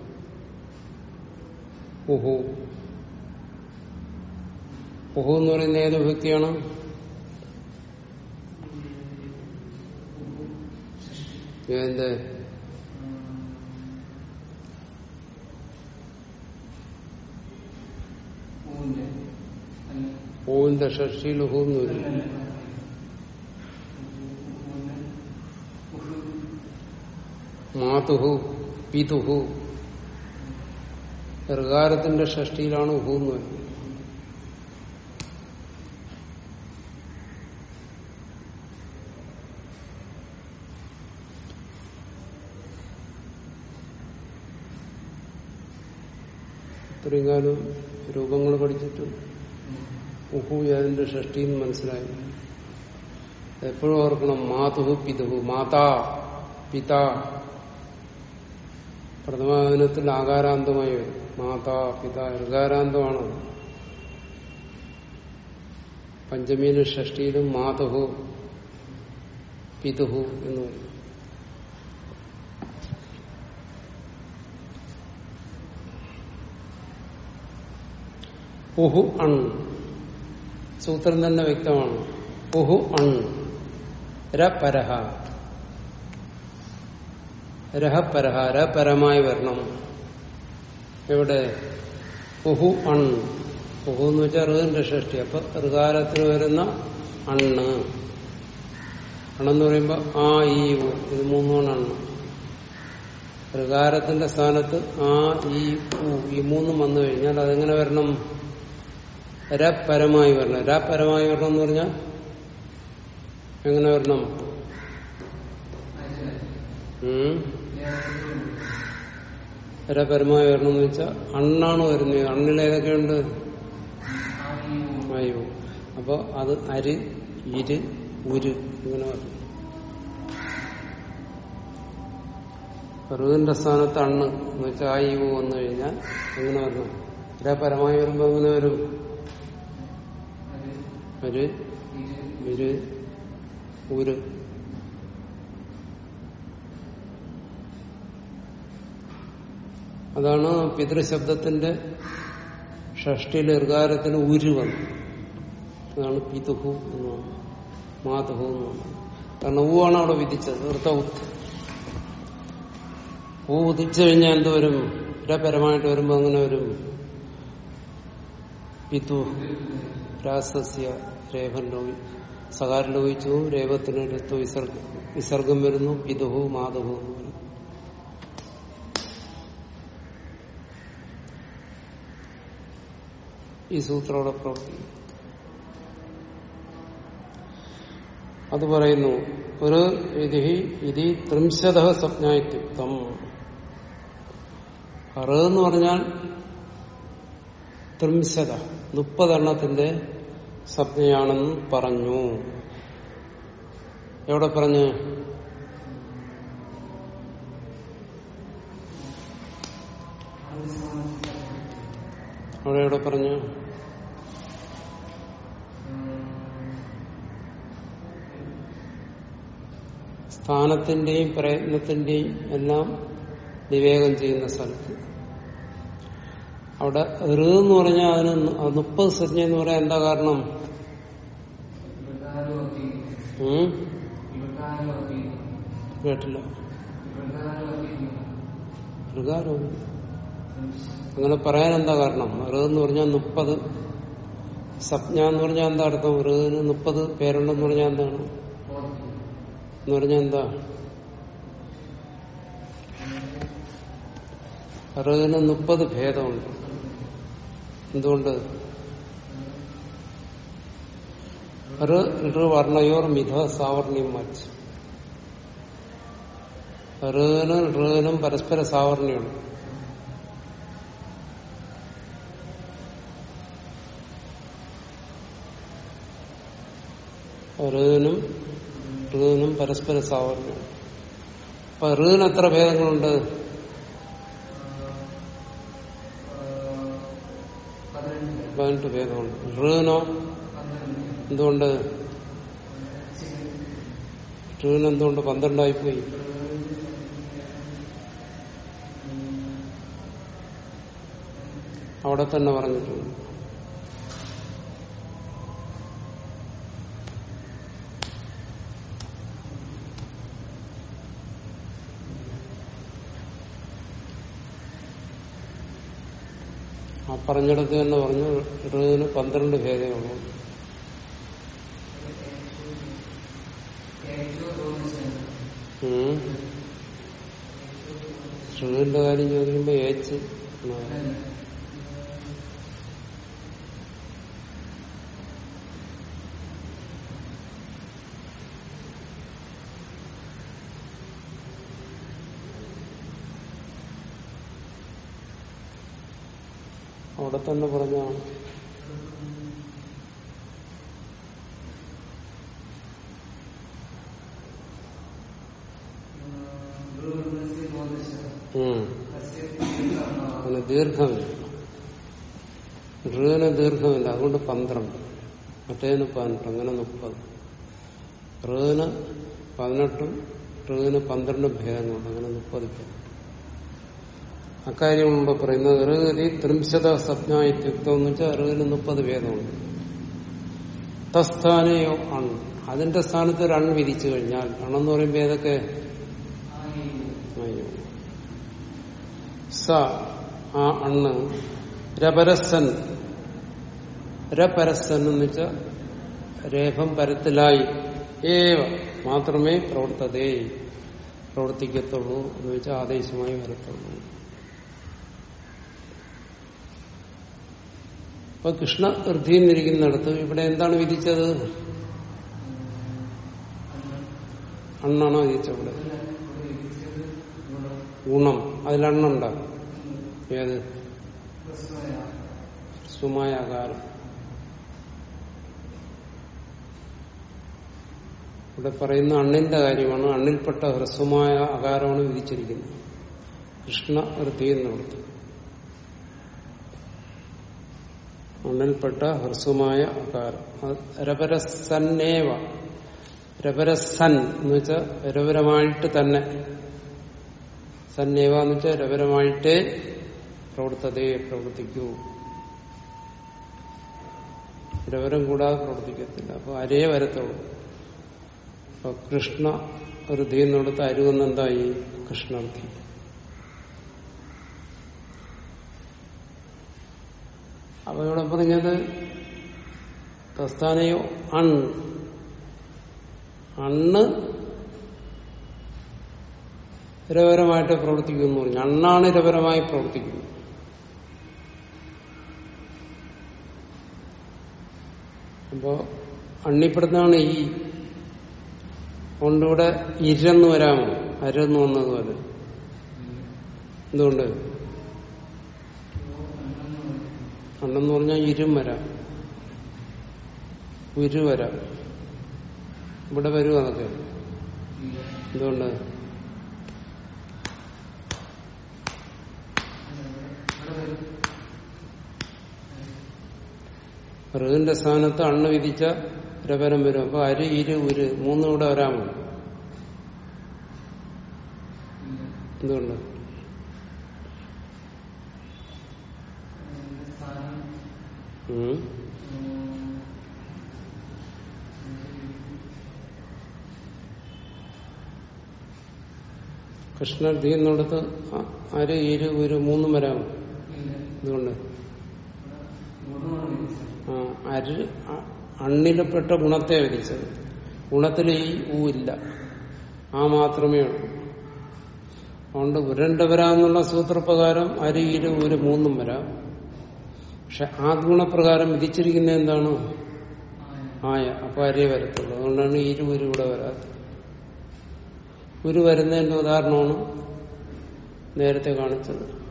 ഉഹു ഉഹു എന്ന് പറയുന്ന ഏത് വ്യക്തിയാണ്? ഏതിന്റെ ഓവിന്റെ ഷഷ്ടിയിൽ ഹു വരും. മാതുഹു പിതുഹു. ഋകാരത്തിന്റെ ഷഷ്ടിയിലാണ് ഹു എന്ന് വരുന്നത് ഇത്രയും കാലം രൂപങ്ങൾ പഠിച്ചിട്ട് ഉഹു അതിന്റെ ഷഷ്ടിന്ന് മനസ്സിലായി. എപ്പോഴും ഓർക്കണം മാതുഹു പിതുഹു മാതാ പിത. പ്രഥമാദിനത്തിൽ ആകാരാന്തമായി വരും. മാതാ പിത ഋകാരാന്തമാണ്. പഞ്ചമീന് ഷഷ്ടിയിലും മാതുഹു പിതുഹു എന്ന് പറയും ഉഹു അൺ. സൂത്രം തന്നെ വ്യക്തമാണ്. ഉഹു അൺ. രപരഹ രഹപരഹ രപരമായി വരണം. എവിടെ? ഉഹു അൺ. ഉഹു എന്ന് വെച്ചാൽ ഋതിന്റെ ഷഷ്ടി. അപ്പൊ ഋകാരത്തിൽ വരുന്ന അണ്ണ് അണെന്ന് പറയുമ്പോ ആ ഈ ഇത് മൂന്നാണ് അണ്ണ് ഋകാരത്തിന്റെ സ്ഥാനത്ത് ആ ഈ ഉ. ഈ മൂന്നും വന്നു കഴിഞ്ഞാൽ അതെങ്ങനെ വരണം? രപരമായി വരണം. രപരമായി വരണം എന്ന് പറഞ്ഞാൽ എങ്ങനെ വരണം? രപരമായി വരണം എന്ന് വെച്ചാൽ അണ്ണാണ് വരുന്നത്. അണ്ണിൽ ഏതൊക്കെയുണ്ട്? അയ്യോ. അപ്പൊ അത് അരി ഇര് ഉര് ഇങ്ങനെ വരണം ഋതിന്റെ സ്ഥാനത്ത് അണ്ണ് എന്ന് വെച്ചാൽ ആ ഈ വന്നു കഴിഞ്ഞാൽ എങ്ങനെ വരണം? രപരമായി വരുമ്പോ എങ്ങനെ വരും? ഒരു ഒരു ഒരു. അതാണ് പിതൃശബ്ദത്തിന്റെ ഷഷ്ടിയിൽ ഇർഗാരത്തിന് ഉരു വന്നു അതാണ് പിതുഹു എന്ന് പറഞ്ഞു മാതുഹു എന്ന് പറഞ്ഞു കാരണം ഊവാണ് അവിടെ വിധിച്ചത്. ഋതൗത്ത് ഊ. ഉദിച്ചു കഴിഞ്ഞാൽ എന്ത് വരും? രപരമായിട്ട് വരുമ്പോ അങ്ങനെ വരും. പിതു രാസസ്യ രേഖൻ ലോകി സകാരം ലോകിച്ചു രേഖത്തിന് എടുത്തു വിസർഗം വിസർഗം വരുന്നു പിതുഹു മാതുഹു ഈ സൂത്രോടെ പ്രവർത്തിക്കും അത് പറയുന്നു ഒരു ഇതി ത്രിംശത സ്വപ്നായുക്തം എന്ന് പറഞ്ഞാൽ ത്രിംശത മുപ്പതെണ്ണത്തിന്റെ സംജ്ഞയാണെന്ന് പറഞ്ഞു. എവിടെ പറഞ്ഞു? അവിടെ എവിടെ പറഞ്ഞു? സ്ഥാനത്തിന്റെയും പ്രയത്നത്തിന്റെയും എല്ലാം വിവേകം ചെയ്യുന്ന സ്ഥലത്ത്. അവിടെ ഋ എന്ന് പറഞ്ഞാൽ അതിന് മുപ്പത് സജ്ഞ എന്ന് പറയാൻ എന്താ കാരണം? കേട്ടില്ല. അങ്ങനെ പറയാൻ എന്താ കാരണം? ഋ എന്ന് പറഞ്ഞാൽ മുപ്പത്. സപ്ഞ എന്ന് പറഞ്ഞാൽ എന്താ അർത്ഥം? ഋന് മുപ്പത് പേരുണ്ടെന്ന് പറഞ്ഞാൽ എന്താണ്? എന്ന് പറഞ്ഞാൽ എന്താ? ഋന് മുപ്പത് ഭേദമുണ്ട്. എന്തുകൊണ്ട്? വർണയോർ മിഥ സാവർണ്യം മച്ച് ഋനും ഋനും പരസ്പര സാവർണ്യമുണ്ട് ഋനും ഋനും പരസ്പര സാവർണ്യമുണ്ട് അപ്പൊ ഋന് എത്ര ഭേദങ്ങളുണ്ട്? പതിനെട്ട് ഭേദമുണ്ട് ഋണോ? എന്തുകൊണ്ട്? ഋണ് എന്തുകൊണ്ട്? പന്ത്രണ്ടായി പോയി. അവിടെ തന്നെ പറഞ്ഞിട്ടുണ്ട്. പറഞ്ഞിടത്ത് എന്ന് പറഞ്ഞു ഇരുപതിന് പന്ത്രണ്ട് ഭേദമുള്ളൂ ഉം. ഋതുവിന്റെ കാര്യം ചോദിക്കുമ്പോ ഏച്ച് അവിടെ തന്നെ പറഞ്ഞാണ്. അങ്ങനെ ദീർഘമില്ല ഋവിന് ദീർഘമില്ല അതുകൊണ്ട് പന്ത്രണ്ട്. മറ്റേതിന് പതിനെട്ട്. അങ്ങനെ മുപ്പത്. ഋവിന് പതിനെട്ടും ഋവിന് പന്ത്രണ്ടും ഭേദങ്ങളുണ്ട്. അങ്ങനെ മുപ്പത് ഭേദം അക്കാര്യം മുമ്പ് പറയുന്നത് ഋഗതി ത്രിംശത സപ്നായുക്തം എന്ന് വെച്ചാൽ ഋവിന് മുപ്പത് ഭേദമുണ്ട്. തസ്ഥാനയോ അൺ. അതിന്റെ സ്ഥാനത്ത് ഒരു അൺ വിധിച്ചു കഴിഞ്ഞാൽ അണെന്ന് പറയുമ്പോൾ ഏതൊക്കെ. സ ആ അണ്ണ്. രപരസൻ രപരസൻ എന്ന് വെച്ചാൽ രേഖം പരത്തിലായി. ഏവ. മാത്രമേ പ്രവർത്തതേ. പ്രവർത്തിക്കത്തുള്ളൂ എന്ന് വെച്ചാൽ ആദേശമായി വരത്തുള്ളൂ. അപ്പൊ കൃഷ്ണ വൃദ്ധിന്നിരിക്കുന്നിടത്ത് ഇവിടെ എന്താണ് വിധിച്ചത്? അണ്ണാണോ വിധിച്ചത് ഇവിടെ? ഗുണം അതിലണ്ണുണ്ടാകും ഏത്? സുമായ ആകാരം. ഇവിടെ പറയുന്ന അണ്ണിന്റെ കാര്യമാണ്. അണ്ണിൽപ്പെട്ട ഹ്രസ്വമായ അകാരമാണ് വിധിച്ചിരിക്കുന്നത്. കൃഷ്ണ വൃത്തി എന്നിടത്ത് അണ്ണിൽപ്പെട്ട ഹ്രസ്വമായ അത് രപരസന്നേവ രപരസൻ എന്ന് വെച്ചാൽ രപരമായിട്ട് തന്നെ. സന്നേവ എന്ന് വെച്ചാൽ രപരമായിട്ടേ പ്രവർത്തതയെ പ്രവർത്തിക്കൂ. രവരം കൂടാതെ പ്രവർത്തിക്കത്തില്ല. അപ്പൊ അരേ വരത്തുള്ളൂ. അപ്പൊ കൃഷ്ണ ഒരു ധീന്നുകൊടുത്ത് അരുവെന്ന് എന്തായി? കൃഷ്ണർത്ഥി അപ്പൊ ഇവിടെ പറഞ്ഞത് തസ്ഥാനയോ അൺ. അണ്ണ് രപരമായിട്ട് പ്രവർത്തിക്കുന്നു പറഞ്ഞു. അണ്ണാണ് രപരമായി പ്രവർത്തിക്കുന്നത്. അപ്പോ അണ്ണിപ്പെടുന്നതാണ് ഈ കൊണ്ടിവിടെ ഇരന്ന് വരാമോ അരന്ന് വന്നതുപോലെ എന്തുകൊണ്ട്? അണ്ണെന്ന് പറഞ്ഞാൽ ഇരും വരാം ഉരു വരാം. ഇവിടെ വരും അതൊക്കെ? എന്തുകൊണ്ട്? ഋതിന്റെ സ്ഥാനത്ത് അണ്ണ് വിധിച്ച രപരം വരും. അപ്പൊ അരി ഇരു ഉര് മൂന്നും കൂടെ വരാമോ എന്തുകൊണ്ട്? ഉം. കൃഷ്ണൻ എന്നിടത്ത് അര ഇരു ഒരു മൂന്നും വരാമോ? എന്തുകൊണ്ട് ആ അര് അണ്ണിലപ്പെട്ട ഗുണത്തെ വിധിച്ചത് ഗുണത്തിൽ ഈ ഊ ഇല്ല. ആ മാത്രമേ ഉള്ളൂ. അതുകൊണ്ട് ഉരണ്ട വരാമെന്നുള്ള സൂത്രപ്രകാരം അരി ഇരു ഒരു മൂന്നും വരാം. പക്ഷെ ആ ഗുണപ്രകാരം വിധിച്ചിരിക്കുന്ന എന്താണ്? ആയ അപ്പൊ അരേ വരത്തുള്ളൂ. അതുകൊണ്ടാണ് ഇരു ഒരു ഇവിടെ വരാത്തത്. ഒരു വരുന്നതിന്റെ ഉദാഹരണമാണ് നേരത്തെ കാണിച്ചത്.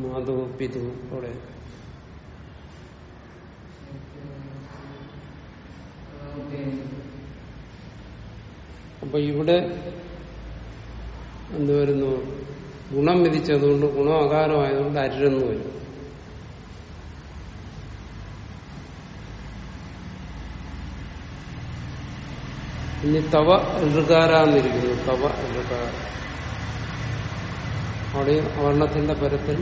മാധവ പിതു അവിടെ. അപ്പൊ ഇവിടെ എന്ത് വരുന്നു? ഗുണം വിധിച്ചതുകൊണ്ട് ഗുണം അകാരമായതുകൊണ്ട് അരുന്ന് വരും. ഇനി തവ ഋകാരാന്നിരിക്കുന്നു തവ ഋകാര അവിടെ വർണത്തിന്റെ പരത്തിൽ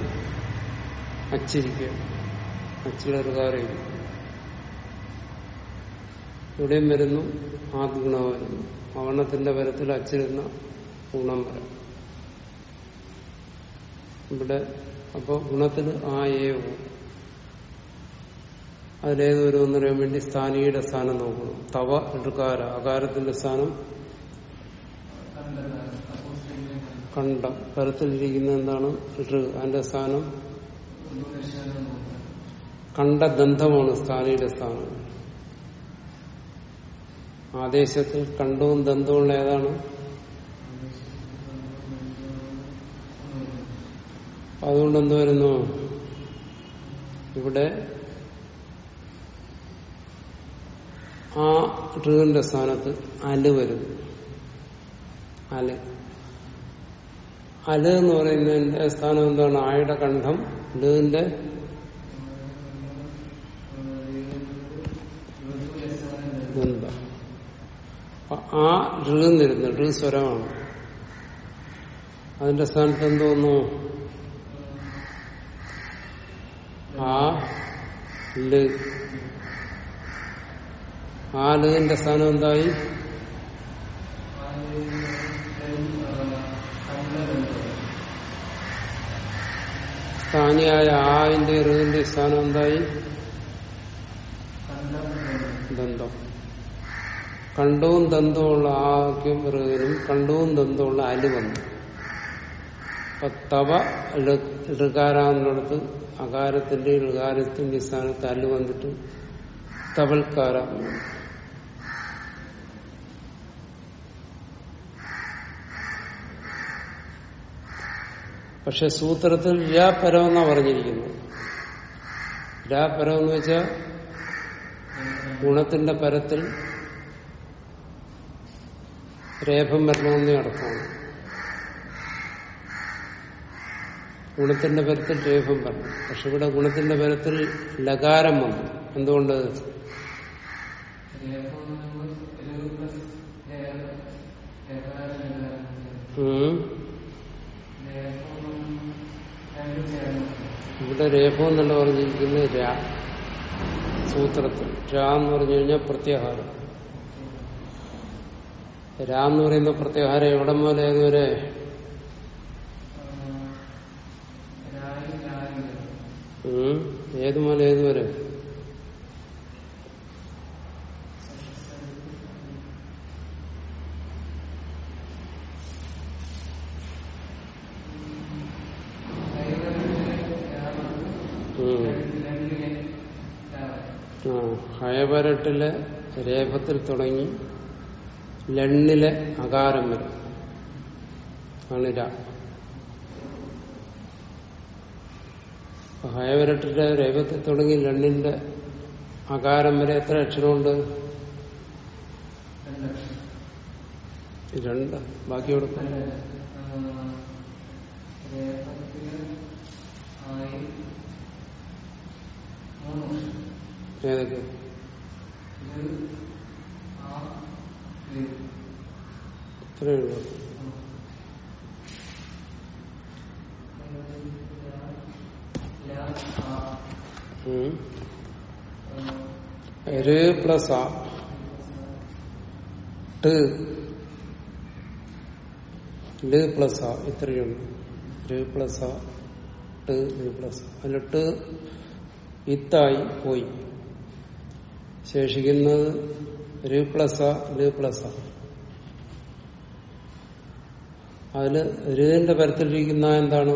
അച്ചിരിക്കുക. അച്ചിലെ ഇവിടെയും വരുന്നു ആദ്ഗുണം വരുന്നു. അവണത്തിന്റെ പരത്തിൽ അച്ചിരുന്ന ഗുണം വരാം. ഇവിടെ അപ്പൊ ഗുണത്തിൽ ആ ഏ ഓ അതിലേത് വരുമെന്ന് അറിയാൻ വേണ്ടി സ്ഥാനീയുടെ സ്ഥാനം നോക്കണം. തവ എടുക്കാര അകാരത്തിന്റെ സ്ഥാനം കണ്ടം. പരത്തിലിരിക്കുന്ന എന്താണ്? അതിന്റെ സ്ഥാനം കണ്ട ദന്ധമാണ് സ്ഥാനിയുടെ സ്ഥാനം. ആദേശത്തിൽ കണ്ടവും ദന്തവും ഏതാണ്? അതുകൊണ്ട് എന്ത് വരുന്നു? ഇവിടെ ആ ഋവിന്റെ സ്ഥാനത്ത് അൽ വരും അൽ. അൽ എന്ന് പറയുന്നതിന്റെ സ്ഥാനം എന്താണ്? ആയുടെ കണ്ഠം ലിന്റെ ദന്തം. ആ ഋന്നിരുന്നു ഋ സ്വരമാണ്. അതിന്റെ സ്ഥാനത്ത് എന്തോന്നു ആ ൽ. ആ ലിന്റെ സ്ഥാനം എന്തായി? സ്ഥാനിയായ ആയിന്റെ ഋതിന്റെ സ്ഥാനം എന്തായി? ദന്തം കണ്ടവും ദന്തവുമുള്ള ആക്കും ഋതിനും കണ്ടവും ദന്തവുമുള്ള അൽ വന്നു. അപ്പൊ തവ ഋകാരാന്നിടത്ത് അകാരത്തിന്റെ ഋകാരത്തിന്റെ സ്ഥാനത്ത് അൽ വന്നിട്ട് തവൽക്കാര. പക്ഷെ സൂത്രത്തിൽ രാപരം എന്നാ പറഞ്ഞിരിക്കുന്നത്. രാപരം വെച്ചാൽ ഗുണത്തിന്റെ പരത്തിൽ രേഖം വരണമെന്നേ അർത്ഥമാണ് ഗുണത്തിന്റെ പരത്തിൽ രേഖം വരണം. പക്ഷെ ഇവിടെ ഗുണത്തിന്റെ പരത്തിൽ ലകാരം വന്നു. എന്തുകൊണ്ട്. ഇവിടെ രേഖ എന്നല്ല പറഞ്ഞിരിക്കുന്നത് രാ സൂത്രത്തിൽ. രാ എന്ന് പറഞ്ഞു കഴിഞ്ഞാൽ പ്രത്യാഹാരം. രാ എന്ന് പറയുന്ന പ്രത്യാഹാരം എവിടെ പോലെ ഇതുവരെ. ഏത് മുതൽ ഏതുവരെ? ഹയപരട്ടിലെ രേപത്തിൽ തുടങ്ങി. ലണ്ണിലെ അകാരം വരും. ആണ് രാ അപ്പൊ ഹയവരട്ടിലെ രേഖത്തിൽ തുടങ്ങി ലണ്ണിന്റെ അകാരം വരെ എത്ര അക്ഷരമുണ്ട്? രണ്ട് ബാക്കി കൊടുക്കും ഏതൊക്കെ? ഇത്രയേ ഉള്ളൂ. പ്ലസ് ആ. ട് ൽ പ്ലസ് ആ. ഇത്രയുണ്ട് ര് പ്ലസ് ആ. ട് ൽ പ്ലസ് അതിൽ ട് ഇത്തായി പോയി. ശേഷിക്കുന്നത് ര് പ്ലസ് ആ ൽ പ്ലസ് ആ. അതിൽ രുവിന്റെ പരത്തിലിരിക്കുന്ന എന്താണ്?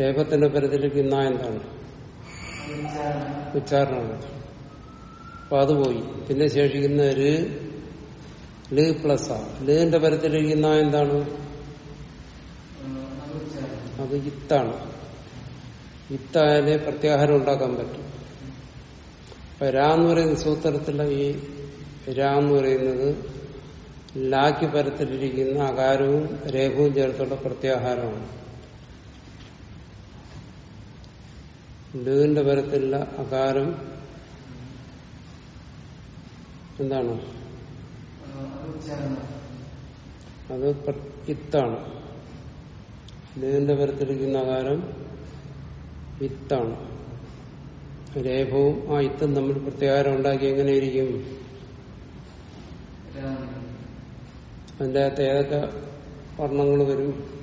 രേഖത്തിന്റെ പരത്തിലിരിക്കുന്ന എന്താണ്? ഉച്ചാരണമാണ് അപ്പൊ അത് പോയി. പിന്നെ ശേഷിക്കുന്ന ര് ൽ പ്ലസ് ആ. ലിന്റെ പരത്തിലിരിക്കുന്ന എന്താണ്? അത് ഇത്താണ്. ഇത്തായാലേ പ്രത്യാഹാരം ഉണ്ടാക്കാൻ പറ്റും. അപ്പൊ രാ എന്ന് പറയുന്ന സൂത്രത്തിലെ ഈ രാ എന്ന് പറയുന്നത് ലാക്ക് പരത്തിലിരിക്കുന്ന അകാരവും രേഖവും ചേർത്തുള്ള പ്രത്യാഹാരമാണ്. ലുവിന്റെ പരത്തിലുള്ള അകാരം എന്താണ്? അത് ഇത്താണ്. ലുവിന്റെ പരത്തിലിരിക്കുന്ന അകാരം ഇത്താണ്. രേഖവും ആ ഇത്തും തമ്മിൽ പ്രത്യാഹാരം ഉണ്ടാക്കി എങ്ങനെയിരിക്കും അതിന്റെ അകത്ത് ഏതൊക്കെ വർണങ്ങൾ വരും?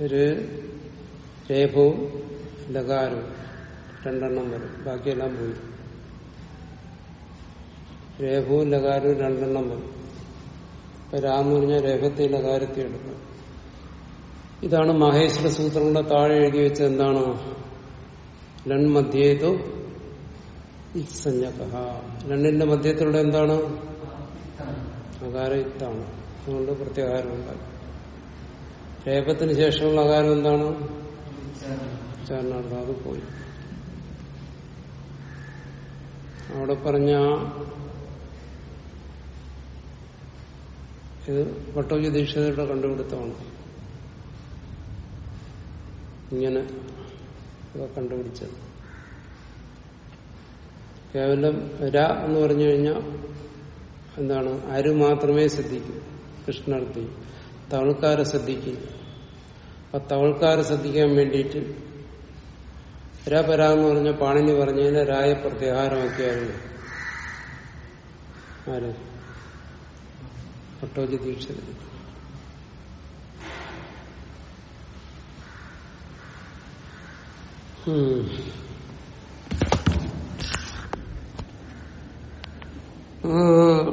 ഒരു രേഖവും ലകാരവും. രണ്ടെണ്ണം വരും. ബാക്കിയെല്ലാം പോയി. രേഖവും ലകാരവും രണ്ടെണ്ണം വരും. ഇപ്പൊ രാമെന്ന് പറഞ്ഞാൽ രേഖത്തെ ലകാരത്തെ എടുക്കും ഇതാണ് മഹേശ്വര സൂത്രങ്ങളുടെ താഴെ എഴുതി വെച്ചത് എന്താണോ? ലൺ മധ്യേതു ഇത്സഞ്ജക ലണ്ണിന്റെ മധ്യത്തിലൂടെ എന്താണ്? അകാരം ഇത്താണ് അതുകൊണ്ട് പ്രത്യേകാരം ഉണ്ടായി രേപത്തിന് ശേഷമുള്ള അകാരം എന്താണ്? ഉച്ചാരണാർത്ഥം അത് പോയി. അവിടെ പറഞ്ഞ ഇത് പട്ടോജി ദീക്ഷിതയുടെ കണ്ടുപിടുത്തമാണ്. ഇങ്ങനെ ഇവ കണ്ടുപിടിച്ചത്. കേവലം ര എന്ന് പറഞ്ഞു കഴിഞ്ഞാൽ എന്താണ്? അരു മാത്രമേ ശ്രദ്ധിക്കൂ. കൃഷ്ണർത്ഥി തവൾക്കാരെ ശ്രദ്ധിക്കില്ല അപ്പൊ തവൾക്കാരെ ശ്രദ്ധിക്കാൻ വേണ്ടിയിട്ട് ര പര എന്ന് പറഞ്ഞ പാണിനി പറഞ്ഞതിന് രായ പ്രത്യാഹാരമൊക്കെയായിരുന്നു. ആര്? ഭട്ടോജി ദീക്ഷിതർ 嗯。